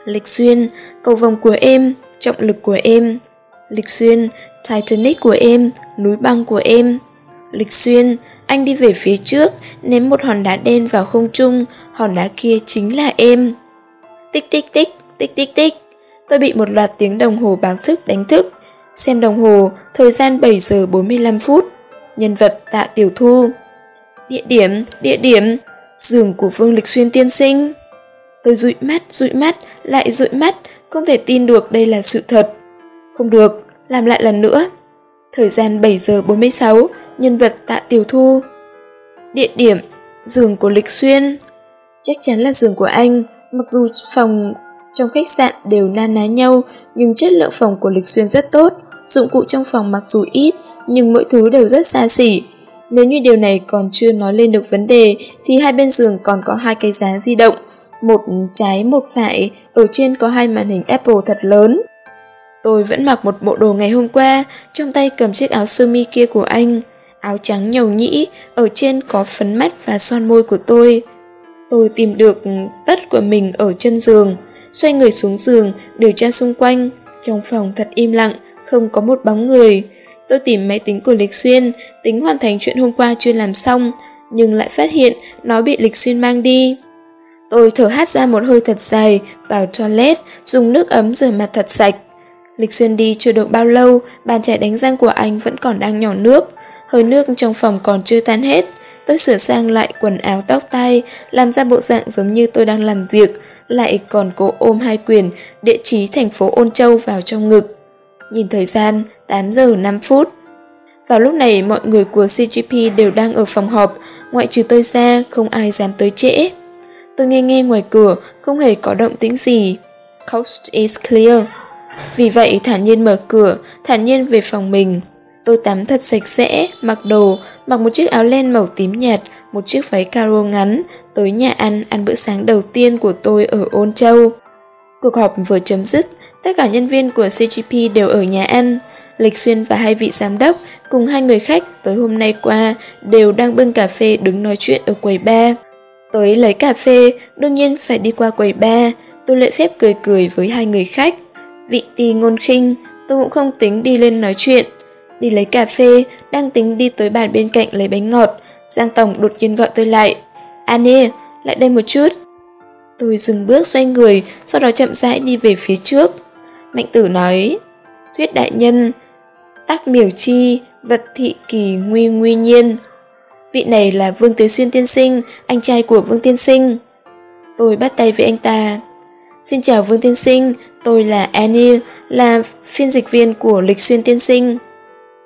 Lịch xuyên, cầu vồng của em, trọng lực của em. Lịch xuyên, Titanic của em, núi băng của em. Lịch xuyên, anh đi về phía trước, ném một hòn đá đen vào không trung, hòn đá kia chính là em. Tích tích tích, tích tích tích. Tôi bị một loạt tiếng đồng hồ báo thức đánh thức. Xem đồng hồ, thời gian 7 giờ 45 phút. Nhân vật tạ tiểu thu. Địa điểm, địa điểm, giường của Vương Lịch Xuyên tiên sinh. Tôi dụi mắt, dụi mắt, lại dụi mắt, không thể tin được đây là sự thật. Không được, làm lại lần nữa. Thời gian 7 giờ 46, nhân vật tạ tiểu thu. Địa điểm, giường của Lịch Xuyên. Chắc chắn là giường của anh, mặc dù phòng Trong khách sạn đều na ná nhau, nhưng chất lượng phòng của Lịch Xuyên rất tốt. Dụng cụ trong phòng mặc dù ít, nhưng mỗi thứ đều rất xa xỉ. Nếu như điều này còn chưa nói lên được vấn đề, thì hai bên giường còn có hai cái giá di động. Một trái một phải, ở trên có hai màn hình Apple thật lớn. Tôi vẫn mặc một bộ đồ ngày hôm qua, trong tay cầm chiếc áo sơ mi kia của anh. Áo trắng nhầu nhĩ, ở trên có phấn mắt và son môi của tôi. Tôi tìm được tất của mình ở chân giường, xoay người xuống giường, điều tra xung quanh. Trong phòng thật im lặng, không có một bóng người. Tôi tìm máy tính của Lịch Xuyên, tính hoàn thành chuyện hôm qua chưa làm xong, nhưng lại phát hiện nó bị Lịch Xuyên mang đi. Tôi thở hát ra một hơi thật dài, vào toilet, dùng nước ấm rửa mặt thật sạch. Lịch Xuyên đi chưa được bao lâu, bàn chải đánh răng của anh vẫn còn đang nhỏ nước. Hơi nước trong phòng còn chưa tan hết. Tôi sửa sang lại quần áo tóc tay, làm ra bộ dạng giống như tôi đang làm việc, lại còn cố ôm hai quyền, địa chỉ thành phố Ôn Châu vào trong ngực. Nhìn thời gian, 8 giờ 5 phút. Vào lúc này mọi người của CGP đều đang ở phòng họp, ngoại trừ tôi ra, không ai dám tới trễ. Tôi nghe nghe ngoài cửa, không hề có động tĩnh gì. Coast is clear. Vì vậy thản nhiên mở cửa, thản nhiên về phòng mình. Tôi tắm thật sạch sẽ, mặc đồ, mặc một chiếc áo len màu tím nhạt, một chiếc váy caro ngắn, tới nhà ăn ăn bữa sáng đầu tiên của tôi ở Ôn Châu. Cuộc họp vừa chấm dứt, tất cả nhân viên của CGP đều ở nhà ăn. Lịch Xuyên và hai vị giám đốc cùng hai người khách tới hôm nay qua đều đang bưng cà phê đứng nói chuyện ở quầy bar. Tới lấy cà phê, đương nhiên phải đi qua quầy bar. Tôi lễ phép cười cười với hai người khách. Vị tì ngôn khinh, tôi cũng không tính đi lên nói chuyện. Đi lấy cà phê, đang tính đi tới bàn bên cạnh lấy bánh ngọt. Giang Tổng đột nhiên gọi tôi lại. Annie, lại đây một chút. Tôi dừng bước xoay người, sau đó chậm rãi đi về phía trước. Mạnh tử nói, thuyết đại nhân, tác miểu chi, vật thị kỳ nguy nguy nhiên. Vị này là Vương Tế Xuyên tiên sinh, anh trai của Vương Tiên Sinh. Tôi bắt tay với anh ta. Xin chào Vương Tiên Sinh, tôi là Annie, là phiên dịch viên của Lịch Xuyên Tiên Sinh.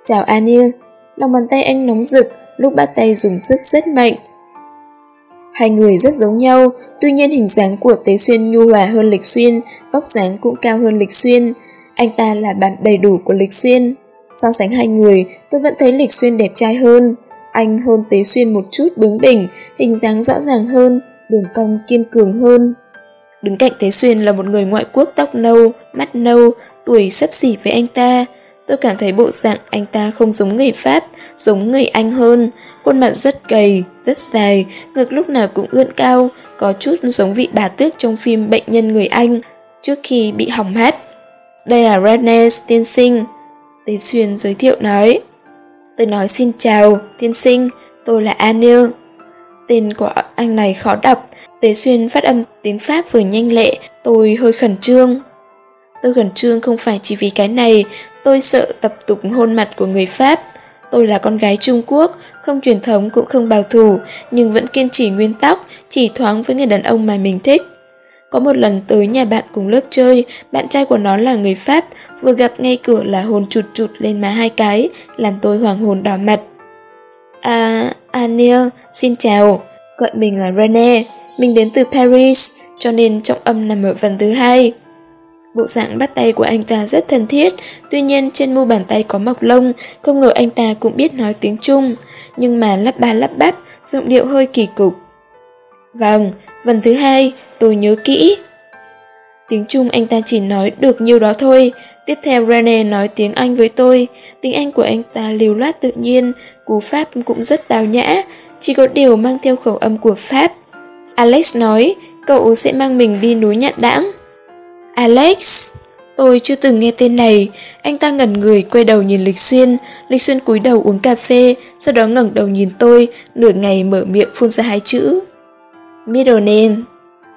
Chào Annie, lòng bàn tay anh nóng rực, lúc bắt tay dùng sức rất mạnh. Hai người rất giống nhau, tuy nhiên hình dáng của Tế Xuyên nhu hòa hơn Lịch Xuyên, vóc dáng cũng cao hơn Lịch Xuyên. Anh ta là bạn đầy đủ của Lịch Xuyên. So sánh hai người, tôi vẫn thấy Lịch Xuyên đẹp trai hơn. Anh hơn Tế Xuyên một chút bướng bỉnh, hình dáng rõ ràng hơn, đường cong kiên cường hơn. Đứng cạnh Tế Xuyên là một người ngoại quốc tóc nâu, mắt nâu, tuổi sấp xỉ với anh ta. Tôi cảm thấy bộ dạng anh ta không giống người Pháp, giống người Anh hơn. Khuôn mặt rất gầy, rất dài, ngực lúc nào cũng ưỡn cao, có chút giống vị bà tước trong phim Bệnh nhân người Anh trước khi bị hỏng mắt. Đây là Redness tiên sinh. Tế Xuyên giới thiệu nói. Tôi nói xin chào, tiên sinh, tôi là Anil. Tên của anh này khó đọc, Tế Xuyên phát âm tiếng Pháp vừa nhanh lẹ, tôi hơi khẩn trương. Tôi khẩn trương không phải chỉ vì cái này, tôi sợ tập tục hôn mặt của người Pháp. Tôi là con gái Trung Quốc, không truyền thống cũng không bảo thủ, nhưng vẫn kiên trì nguyên tắc, chỉ thoáng với người đàn ông mà mình thích. Có một lần tới nhà bạn cùng lớp chơi, bạn trai của nó là người Pháp, vừa gặp ngay cửa là hồn chụt chụt lên má hai cái, làm tôi hoàng hồn đỏ mặt. À, Anil, xin chào, gọi mình là Rene, mình đến từ Paris, cho nên trọng âm nằm ở phần thứ hai. Bộ dạng bắt tay của anh ta rất thân thiết, tuy nhiên trên mu bàn tay có mọc lông, không ngờ anh ta cũng biết nói tiếng Trung, nhưng mà lắp ba lắp bắp, giọng điệu hơi kỳ cục. Vâng, phần thứ hai, tôi nhớ kỹ. Tiếng Trung anh ta chỉ nói được nhiêu đó thôi, tiếp theo Rene nói tiếng Anh với tôi, tiếng Anh của anh ta lưu loát tự nhiên, cú Pháp cũng rất tào nhã, chỉ có điều mang theo khẩu âm của Pháp. Alex nói, cậu sẽ mang mình đi núi nhạn đãng. Alex, tôi chưa từng nghe tên này. Anh ta ngẩn người quay đầu nhìn Lịch Xuyên. Lịch Xuyên cúi đầu uống cà phê, sau đó ngẩng đầu nhìn tôi, nửa ngày mở miệng phun ra hai chữ. Middle name.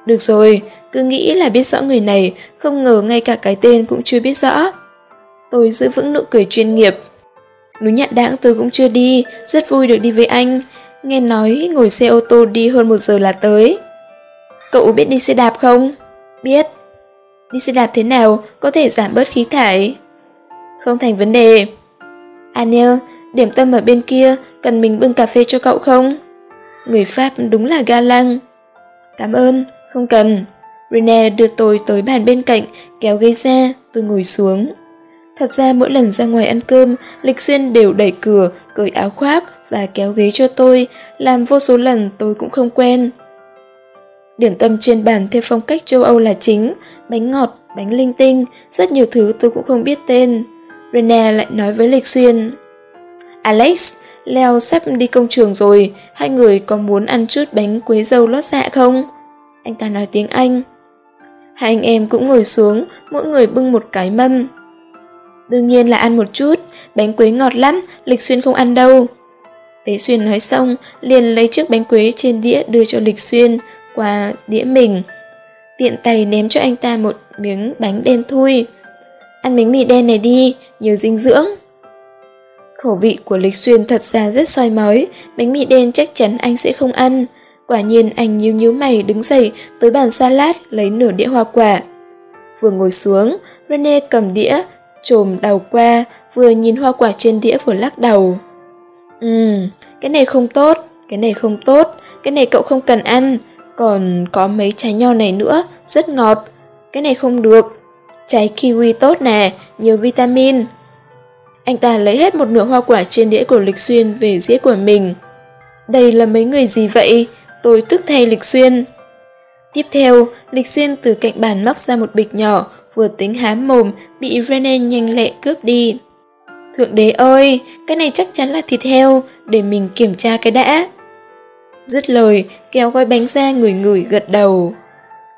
Được rồi, cứ nghĩ là biết rõ người này, không ngờ ngay cả cái tên cũng chưa biết rõ. Tôi giữ vững nụ cười chuyên nghiệp. Núi nhạn đãng tôi cũng chưa đi, rất vui được đi với anh. Nghe nói ngồi xe ô tô đi hơn một giờ là tới. Cậu biết đi xe đạp không? Biết. Đi xe đạp thế nào có thể giảm bớt khí thải? Không thành vấn đề. Anel, điểm tâm ở bên kia, cần mình bưng cà phê cho cậu không? Người Pháp đúng là ga lăng. Cảm ơn, không cần. Rene đưa tôi tới bàn bên cạnh, kéo ghế ra, tôi ngồi xuống. Thật ra mỗi lần ra ngoài ăn cơm, Lịch Xuyên đều đẩy cửa, cởi áo khoác và kéo ghế cho tôi, làm vô số lần tôi cũng không quen. Điểm tâm trên bàn theo phong cách châu Âu là chính, bánh ngọt, bánh linh tinh, rất nhiều thứ tôi cũng không biết tên. Rene lại nói với Lịch Xuyên. Alex, Leo sắp đi công trường rồi, hai người có muốn ăn chút bánh quế dâu lót dạ không? Anh ta nói tiếng Anh. Hai anh em cũng ngồi xuống, mỗi người bưng một cái mâm. Đương nhiên là ăn một chút, bánh quế ngọt lắm, Lịch Xuyên không ăn đâu. Tế Xuyên nói xong, liền lấy chiếc bánh quế trên đĩa đưa cho Lịch Xuyên, qua đĩa mình. Tiện tay ném cho anh ta một miếng bánh đen thui. Ăn bánh mì đen này đi, nhiều dinh dưỡng. Khẩu vị của Lịch Xuyên thật ra rất soi mói, bánh mì đen chắc chắn anh sẽ không ăn. Quả nhiên anh nhíu nhíu mày đứng dậy tới bàn salad lấy nửa đĩa hoa quả. Vừa ngồi xuống, Rene cầm đĩa, trồm đầu qua, vừa nhìn hoa quả trên đĩa vừa lắc đầu. Ừm, cái này không tốt, cái này không tốt, cái này cậu không cần ăn, còn có mấy trái nho này nữa, rất ngọt, cái này không được. Trái kiwi tốt nè, nhiều vitamin. Anh ta lấy hết một nửa hoa quả trên đĩa của Lịch Xuyên về dĩa của mình. Đây là mấy người gì vậy? Tôi tức thay Lịch Xuyên. Tiếp theo, Lịch Xuyên từ cạnh bàn móc ra một bịch nhỏ, vừa tính hám mồm, bị Rene nhanh lẹ cướp đi. Thượng đế ơi, cái này chắc chắn là thịt heo, để mình kiểm tra cái đã. Dứt lời, kéo gói bánh ra ngửi ngửi gật đầu.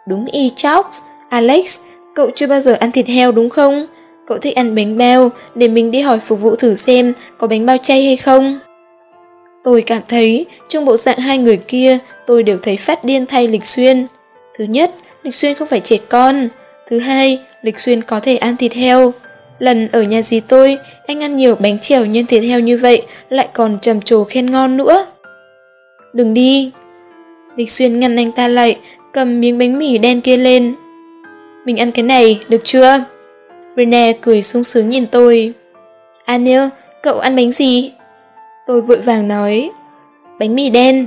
Đúng y chóc, Alex, cậu chưa bao giờ ăn thịt heo đúng không? Cậu thích ăn bánh bao, để mình đi hỏi phục vụ thử xem có bánh bao chay hay không. Tôi cảm thấy, trong bộ dạng hai người kia, tôi đều thấy phát điên thay Lịch Xuyên. Thứ nhất, Lịch Xuyên không phải trẻ con. Thứ hai, Lịch Xuyên có thể ăn thịt heo. Lần ở nhà dì tôi, anh ăn nhiều bánh chèo nhân thịt heo như vậy, lại còn trầm trồ khen ngon nữa. Đừng đi. Lịch Xuyên ngăn anh ta lại, cầm miếng bánh mì đen kia lên. Mình ăn cái này, được chưa? Rene cười sung sướng nhìn tôi. Anil, cậu ăn bánh gì? Tôi vội vàng nói. Bánh mì đen.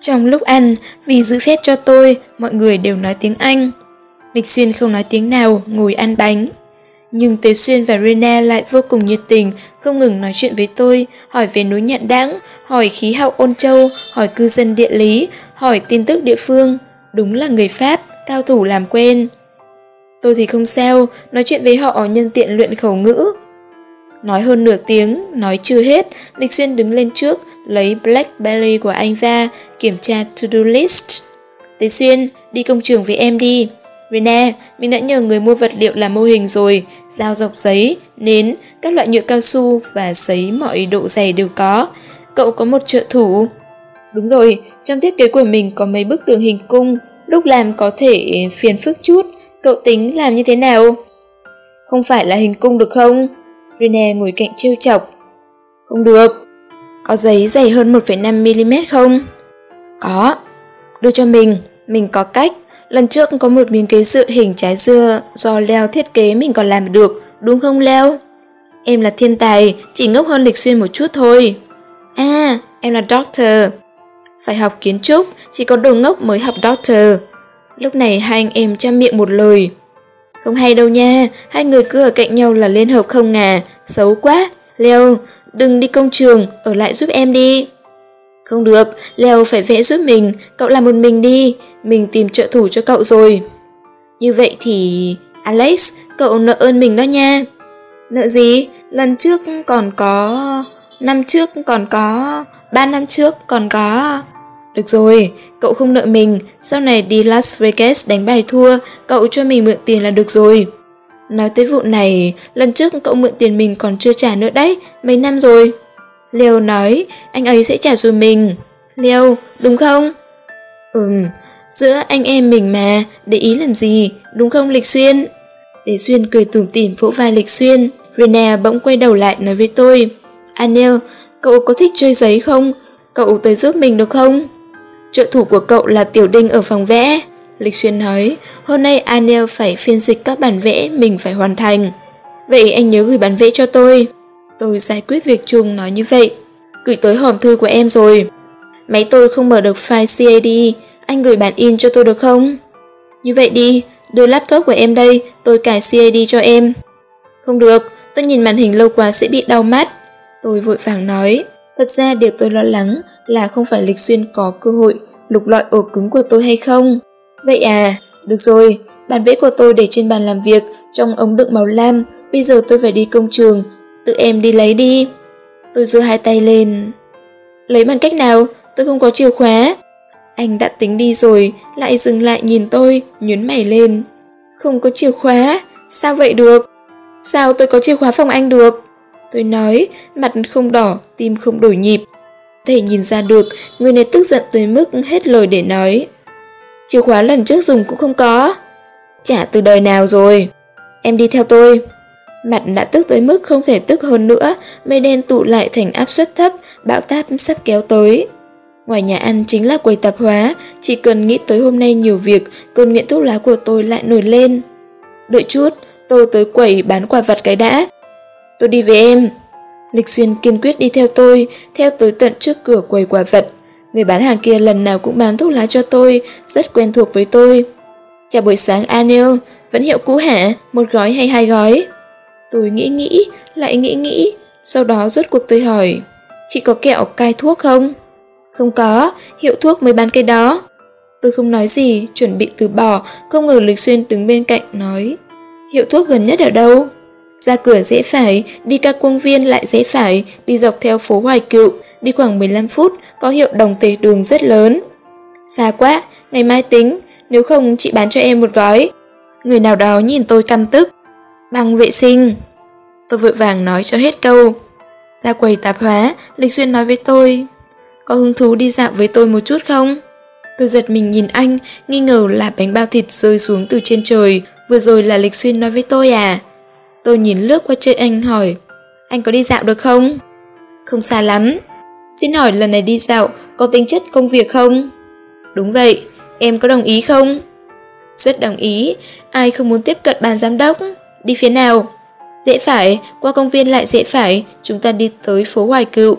Trong lúc ăn, vì giữ phép cho tôi, mọi người đều nói tiếng Anh. Lịch Xuyên không nói tiếng nào, ngồi ăn bánh. Nhưng Tế Xuyên và Rena lại vô cùng nhiệt tình, không ngừng nói chuyện với tôi, hỏi về núi Nhạn Đãng, hỏi khí hậu ôn châu, hỏi cư dân địa lý, hỏi tin tức địa phương. Đúng là người Pháp, cao thủ làm quen. Tôi thì không sao, nói chuyện với họ nhân tiện luyện khẩu ngữ. Nói hơn nửa tiếng, nói chưa hết, Lịch Xuyên đứng lên trước, lấy Blackberry của anh ra, kiểm tra to-do list. Tế Xuyên, đi công trường với em đi. Rena, mình đã nhờ người mua vật liệu làm mô hình rồi, dao dọc giấy, nến, các loại nhựa cao su và giấy mọi độ dày đều có. Cậu có một trợ thủ. Đúng rồi, trong thiết kế của mình có mấy bức tường hình cung, lúc làm có thể phiền phức chút, cậu tính làm như thế nào? Không phải là hình cung được không? Rene ngồi cạnh trêu chọc. Không được. Có giấy dày hơn 1,5mm không? Có. Đưa cho mình, mình có cách. Lần trước có một miếng ghế dựa hình trái dưa do Leo thiết kế mình còn làm được, đúng không Leo? Em là thiên tài, chỉ ngốc hơn Lịch Xuyên một chút thôi. À, em là Doctor. Phải học kiến trúc, chỉ có đồ ngốc mới học Doctor. Lúc này hai anh em chăm miệng một lời. Không hay đâu nha, hai người cứ ở cạnh nhau là liên hợp không à, xấu quá. Leo, đừng đi công trường, ở lại giúp em đi. Không được, Leo phải vẽ giúp mình, cậu làm một mình đi, mình tìm trợ thủ cho cậu rồi. Như vậy thì... Alex, cậu nợ ơn mình đó nha. Nợ gì? Lần trước còn có... Năm trước còn có... Ba năm trước còn có... Được rồi, cậu không nợ mình, sau này đi Las Vegas đánh bài thua, cậu cho mình mượn tiền là được rồi. Nói tới vụ này, lần trước cậu mượn tiền mình còn chưa trả nữa đấy, mấy năm rồi. Leo nói, anh ấy sẽ trả giúp mình. Leo, đúng không? Ừm, giữa anh em mình mà, để ý làm gì, đúng không Lịch Xuyên? Tế Xuyên cười tủm tỉm vỗ vai Lịch Xuyên, Rena bỗng quay đầu lại nói với tôi. À Anel, cậu có thích chơi giấy không? Cậu tới giúp mình được không? Trợ thủ của cậu là Tiểu Đinh ở phòng vẽ. Lịch Xuyên nói, hôm nay Anel phải phiên dịch các bản vẽ mình phải hoàn thành. Vậy anh nhớ gửi bản vẽ cho tôi. Tôi giải quyết việc chung nói như vậy. Gửi tới hòm thư của em rồi. Máy tôi không mở được file CAD, anh gửi bản in cho tôi được không? Như vậy đi, đưa laptop của em đây, tôi cài CAD cho em. Không được, tôi nhìn màn hình lâu quá sẽ bị đau mắt. Tôi vội vàng nói. Thật ra điều tôi lo lắng là không phải Lịch Xuyên có cơ hội lục lọi ổ cứng của tôi hay không. Vậy à, được rồi, bản vẽ của tôi để trên bàn làm việc trong ống đựng màu lam, bây giờ tôi phải đi công trường, tự em đi lấy đi. Tôi giơ hai tay lên. Lấy bằng cách nào? Tôi không có chìa khóa. Anh đã tính đi rồi, lại dừng lại nhìn tôi, nhún mày lên. Không có chìa khóa, sao vậy được? Sao tôi có chìa khóa phòng anh được? Tôi nói, mặt không đỏ, tim không đổi nhịp. Thể nhìn ra được, người này tức giận tới mức hết lời để nói. Chìa khóa lần trước dùng cũng không có. Chả từ đời nào rồi. Em đi theo tôi. Mặt đã tức tới mức không thể tức hơn nữa, mây đen tụ lại thành áp suất thấp, bão táp sắp kéo tới. Ngoài nhà ăn chính là quầy tạp hóa, chỉ cần nghĩ tới hôm nay nhiều việc, cơn nghiện thuốc lá của tôi lại nổi lên. Đợi chút, tôi tới quầy bán quà vặt cái đã. Tôi đi với em. Lịch Xuyên kiên quyết đi theo tôi, theo tới tận trước cửa quầy quà vật. Người bán hàng kia lần nào cũng bán thuốc lá cho tôi, rất quen thuộc với tôi. Chào buổi sáng Anil, vẫn hiệu cũ hả? Một gói hay hai gói? Tôi nghĩ nghĩ, lại nghĩ nghĩ, sau đó rốt cuộc tôi hỏi, chị có kẹo cai thuốc không? Không có, hiệu thuốc mới bán cái đó. Tôi không nói gì, chuẩn bị từ bỏ, không ngờ Lịch Xuyên đứng bên cạnh nói, hiệu thuốc gần nhất ở đâu? Ra cửa dễ phải, đi ca công viên lại dễ phải, đi dọc theo phố Hoài Cựu, đi khoảng 15 phút, có hiệu đồng tề đường rất lớn. Xa quá, ngày mai tính, nếu không chị bán cho em một gói. Người nào đó nhìn tôi căm tức. Bằng vệ sinh. Tôi vội vàng nói cho hết câu. Ra quầy tạp hóa, Lịch Xuyên nói với tôi. Có hứng thú đi dạo với tôi một chút không? Tôi giật mình nhìn anh, nghi ngờ là bánh bao thịt rơi xuống từ trên trời. Vừa rồi là Lịch Xuyên nói với tôi à? Tôi nhìn lướt qua chơi anh hỏi. Anh có đi dạo được không? Không xa lắm. Xin hỏi lần này đi dạo có tính chất công việc không? Đúng vậy, em có đồng ý không? Rất đồng ý, ai không muốn tiếp cận bàn giám đốc? Đi phía nào? Dễ phải, qua công viên lại dễ phải, chúng ta đi tới phố Hoài Cựu.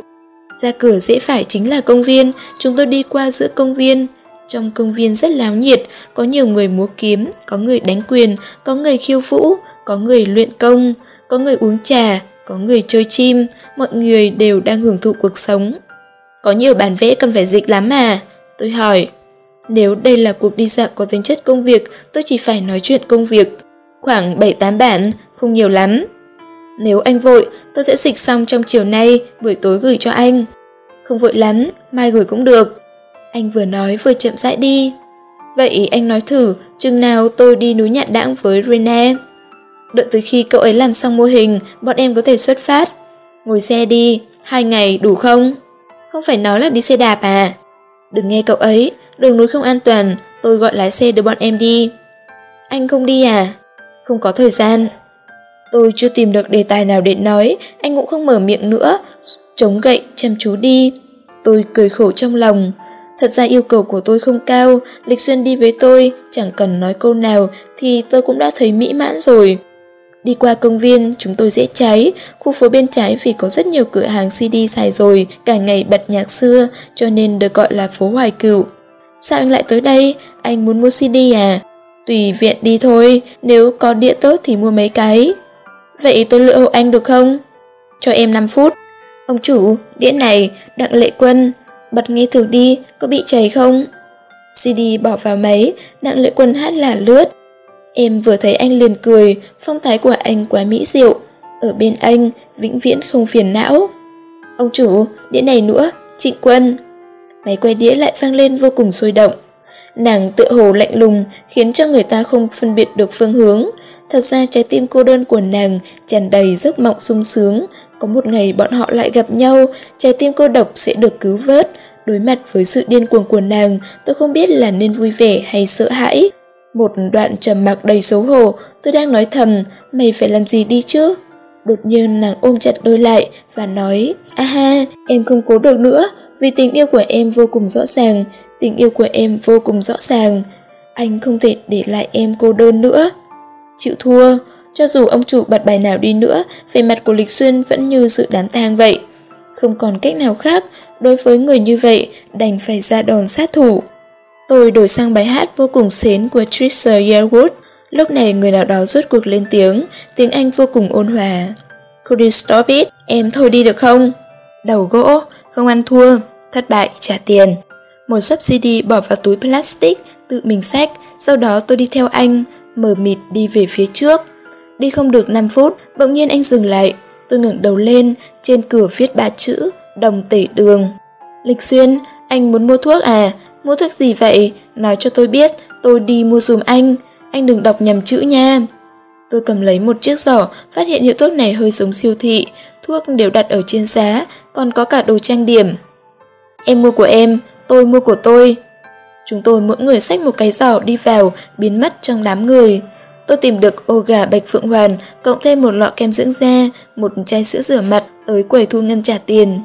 Ra cửa dễ phải chính là công viên, chúng tôi đi qua giữa công viên. Trong công viên rất láo nhiệt, có nhiều người múa kiếm, có người đánh quyền, có người khiêu vũ, có người luyện công, có người uống trà, có người chơi chim, mọi người đều đang hưởng thụ cuộc sống. Có nhiều bản vẽ cần phải dịch lắm mà. Tôi hỏi, nếu đây là cuộc đi dạo có tính chất công việc, tôi chỉ phải nói chuyện công việc. Khoảng 7-8 bản, không nhiều lắm. Nếu anh vội, tôi sẽ dịch xong trong chiều nay, buổi tối gửi cho anh. Không vội lắm, mai gửi cũng được. Anh vừa nói vừa chậm rãi đi. Vậy anh nói thử, chừng nào tôi đi núi nhạn đãng với Rene. Đợi từ khi cậu ấy làm xong mô hình, bọn em có thể xuất phát. Ngồi xe đi, hai ngày đủ không? Không phải nói là đi xe đạp à? Đừng nghe cậu ấy, đường núi không an toàn, tôi gọi lái xe đưa bọn em đi. Anh không đi à? Không có thời gian. Tôi chưa tìm được đề tài nào để nói, anh cũng không mở miệng nữa, chống gậy chăm chú đi. Tôi cười khổ trong lòng. Thật ra yêu cầu của tôi không cao, Lịch Xuyên đi với tôi, chẳng cần nói câu nào thì tôi cũng đã thấy mỹ mãn rồi. Đi qua công viên, chúng tôi dễ cháy, khu phố bên trái vì có rất nhiều cửa hàng CD xài rồi, cả ngày bật nhạc xưa, cho nên được gọi là phố Hoài Cựu. Sao anh lại tới đây? Anh muốn mua CD à? Tùy viện đi thôi, nếu có đĩa tốt thì mua mấy cái. Vậy tôi lựa hộ anh được không? Cho em 5 phút. Ông chủ, đĩa này, Đặng Lệ Quân, bật nghe thử đi, có bị cháy không? CD bỏ vào máy, Đặng Lệ Quân hát là lướt. Em vừa thấy anh liền cười, phong thái của anh quá mỹ diệu. Ở bên anh, vĩnh viễn không phiền não. Ông chủ, đĩa này nữa, trịnh quân. Máy quay đĩa lại vang lên vô cùng sôi động. Nàng tựa hồ lạnh lùng, khiến cho người ta không phân biệt được phương hướng. Thật ra trái tim cô đơn của nàng tràn đầy giấc mộng sung sướng. Có một ngày bọn họ lại gặp nhau, trái tim cô độc sẽ được cứu vớt. Đối mặt với sự điên cuồng của nàng, tôi không biết là nên vui vẻ hay sợ hãi. Một đoạn trầm mặc đầy xấu hổ, tôi đang nói thầm, mày phải làm gì đi chứ? Đột nhiên nàng ôm chặt đôi lại và nói, a ha, em không cố được nữa, vì tình yêu của em vô cùng rõ ràng, tình yêu của em vô cùng rõ ràng. Anh không thể để lại em cô đơn nữa. Chịu thua, cho dù ông chủ bật bài nào đi nữa, vẻ mặt của Lịch Xuyên vẫn như sự đám tang vậy. Không còn cách nào khác, đối với người như vậy, đành phải ra đòn sát thủ. Tôi đổi sang bài hát vô cùng xến của Trisha Yearwood. Lúc này người nào đó rút cuộc lên tiếng, tiếng Anh vô cùng ôn hòa. Could you stop it? Em thôi đi được không? Đầu gỗ, không ăn thua, thất bại, trả tiền. Một sấp CD bỏ vào túi plastic, tự mình xách, sau đó tôi đi theo anh, mở mịt đi về phía trước. Đi không được 5 phút, bỗng nhiên anh dừng lại. Tôi ngẩng đầu lên, trên cửa viết ba chữ, đồng tể đường. Lịch Xuyên, anh muốn mua thuốc à? Mua thuốc gì vậy? Nói cho tôi biết, tôi đi mua dùm anh. Anh đừng đọc nhầm chữ nha. Tôi cầm lấy một chiếc giỏ, phát hiện hiệu thuốc này hơi giống siêu thị. Thuốc đều đặt ở trên giá, còn có cả đồ trang điểm. Em mua của em, tôi mua của tôi. Chúng tôi mỗi người xách một cái giỏ đi vào, biến mất trong đám người. Tôi tìm được ô gà bạch phượng hoàn, cộng thêm một lọ kem dưỡng da, một chai sữa rửa mặt, tới quầy thu ngân trả tiền.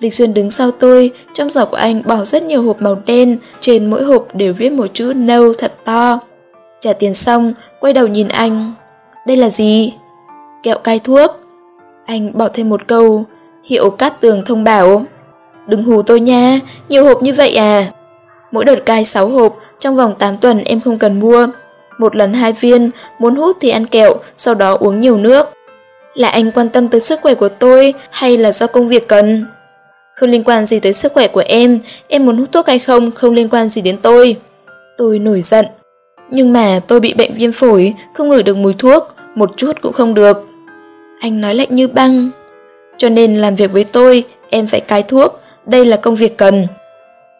Lịch Xuyên đứng sau tôi, trong giỏ của anh bỏ rất nhiều hộp màu đen, trên mỗi hộp đều viết một chữ no thật to. Trả tiền xong, quay đầu nhìn anh. Đây là gì? Kẹo cai thuốc. Anh bỏ thêm một câu, hiệu cát tường thông báo. Đừng hù tôi nha, nhiều hộp như vậy à? Mỗi đợt cai 6 hộp, trong vòng 8 tuần em không cần mua. Một lần hai viên, muốn hút thì ăn kẹo, sau đó uống nhiều nước. Là anh quan tâm tới sức khỏe của tôi hay là do công việc cần? Không liên quan gì tới sức khỏe của em, em muốn hút thuốc hay không không liên quan gì đến tôi. Tôi nổi giận. Nhưng mà tôi bị bệnh viêm phổi, không ngửi được mùi thuốc, một chút cũng không được. Anh nói lạnh như băng. Cho nên làm việc với tôi, em phải cai thuốc, đây là công việc cần.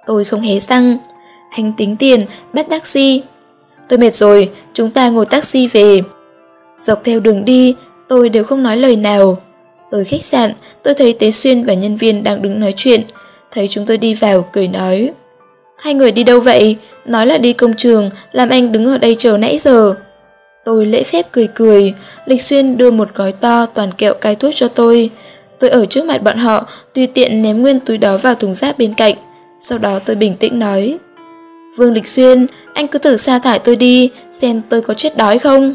Tôi không hé răng. Anh tính tiền, bắt taxi. Tôi mệt rồi, chúng ta ngồi taxi về. Dọc theo đường đi, tôi đều không nói lời nào. Tới khách sạn, tôi thấy Tế Xuyên và nhân viên đang đứng nói chuyện. Thấy chúng tôi đi vào, cười nói. Hai người đi đâu vậy? Nói là đi công trường, làm anh đứng ở đây chờ nãy giờ. Tôi lễ phép cười cười, Lịch Xuyên đưa một gói to toàn kẹo cai thuốc cho tôi. Tôi ở trước mặt bọn họ, tùy tiện ném nguyên túi đó vào thùng rác bên cạnh. Sau đó tôi bình tĩnh nói. Vương Lịch Xuyên, anh cứ thử sa thải tôi đi, xem tôi có chết đói không?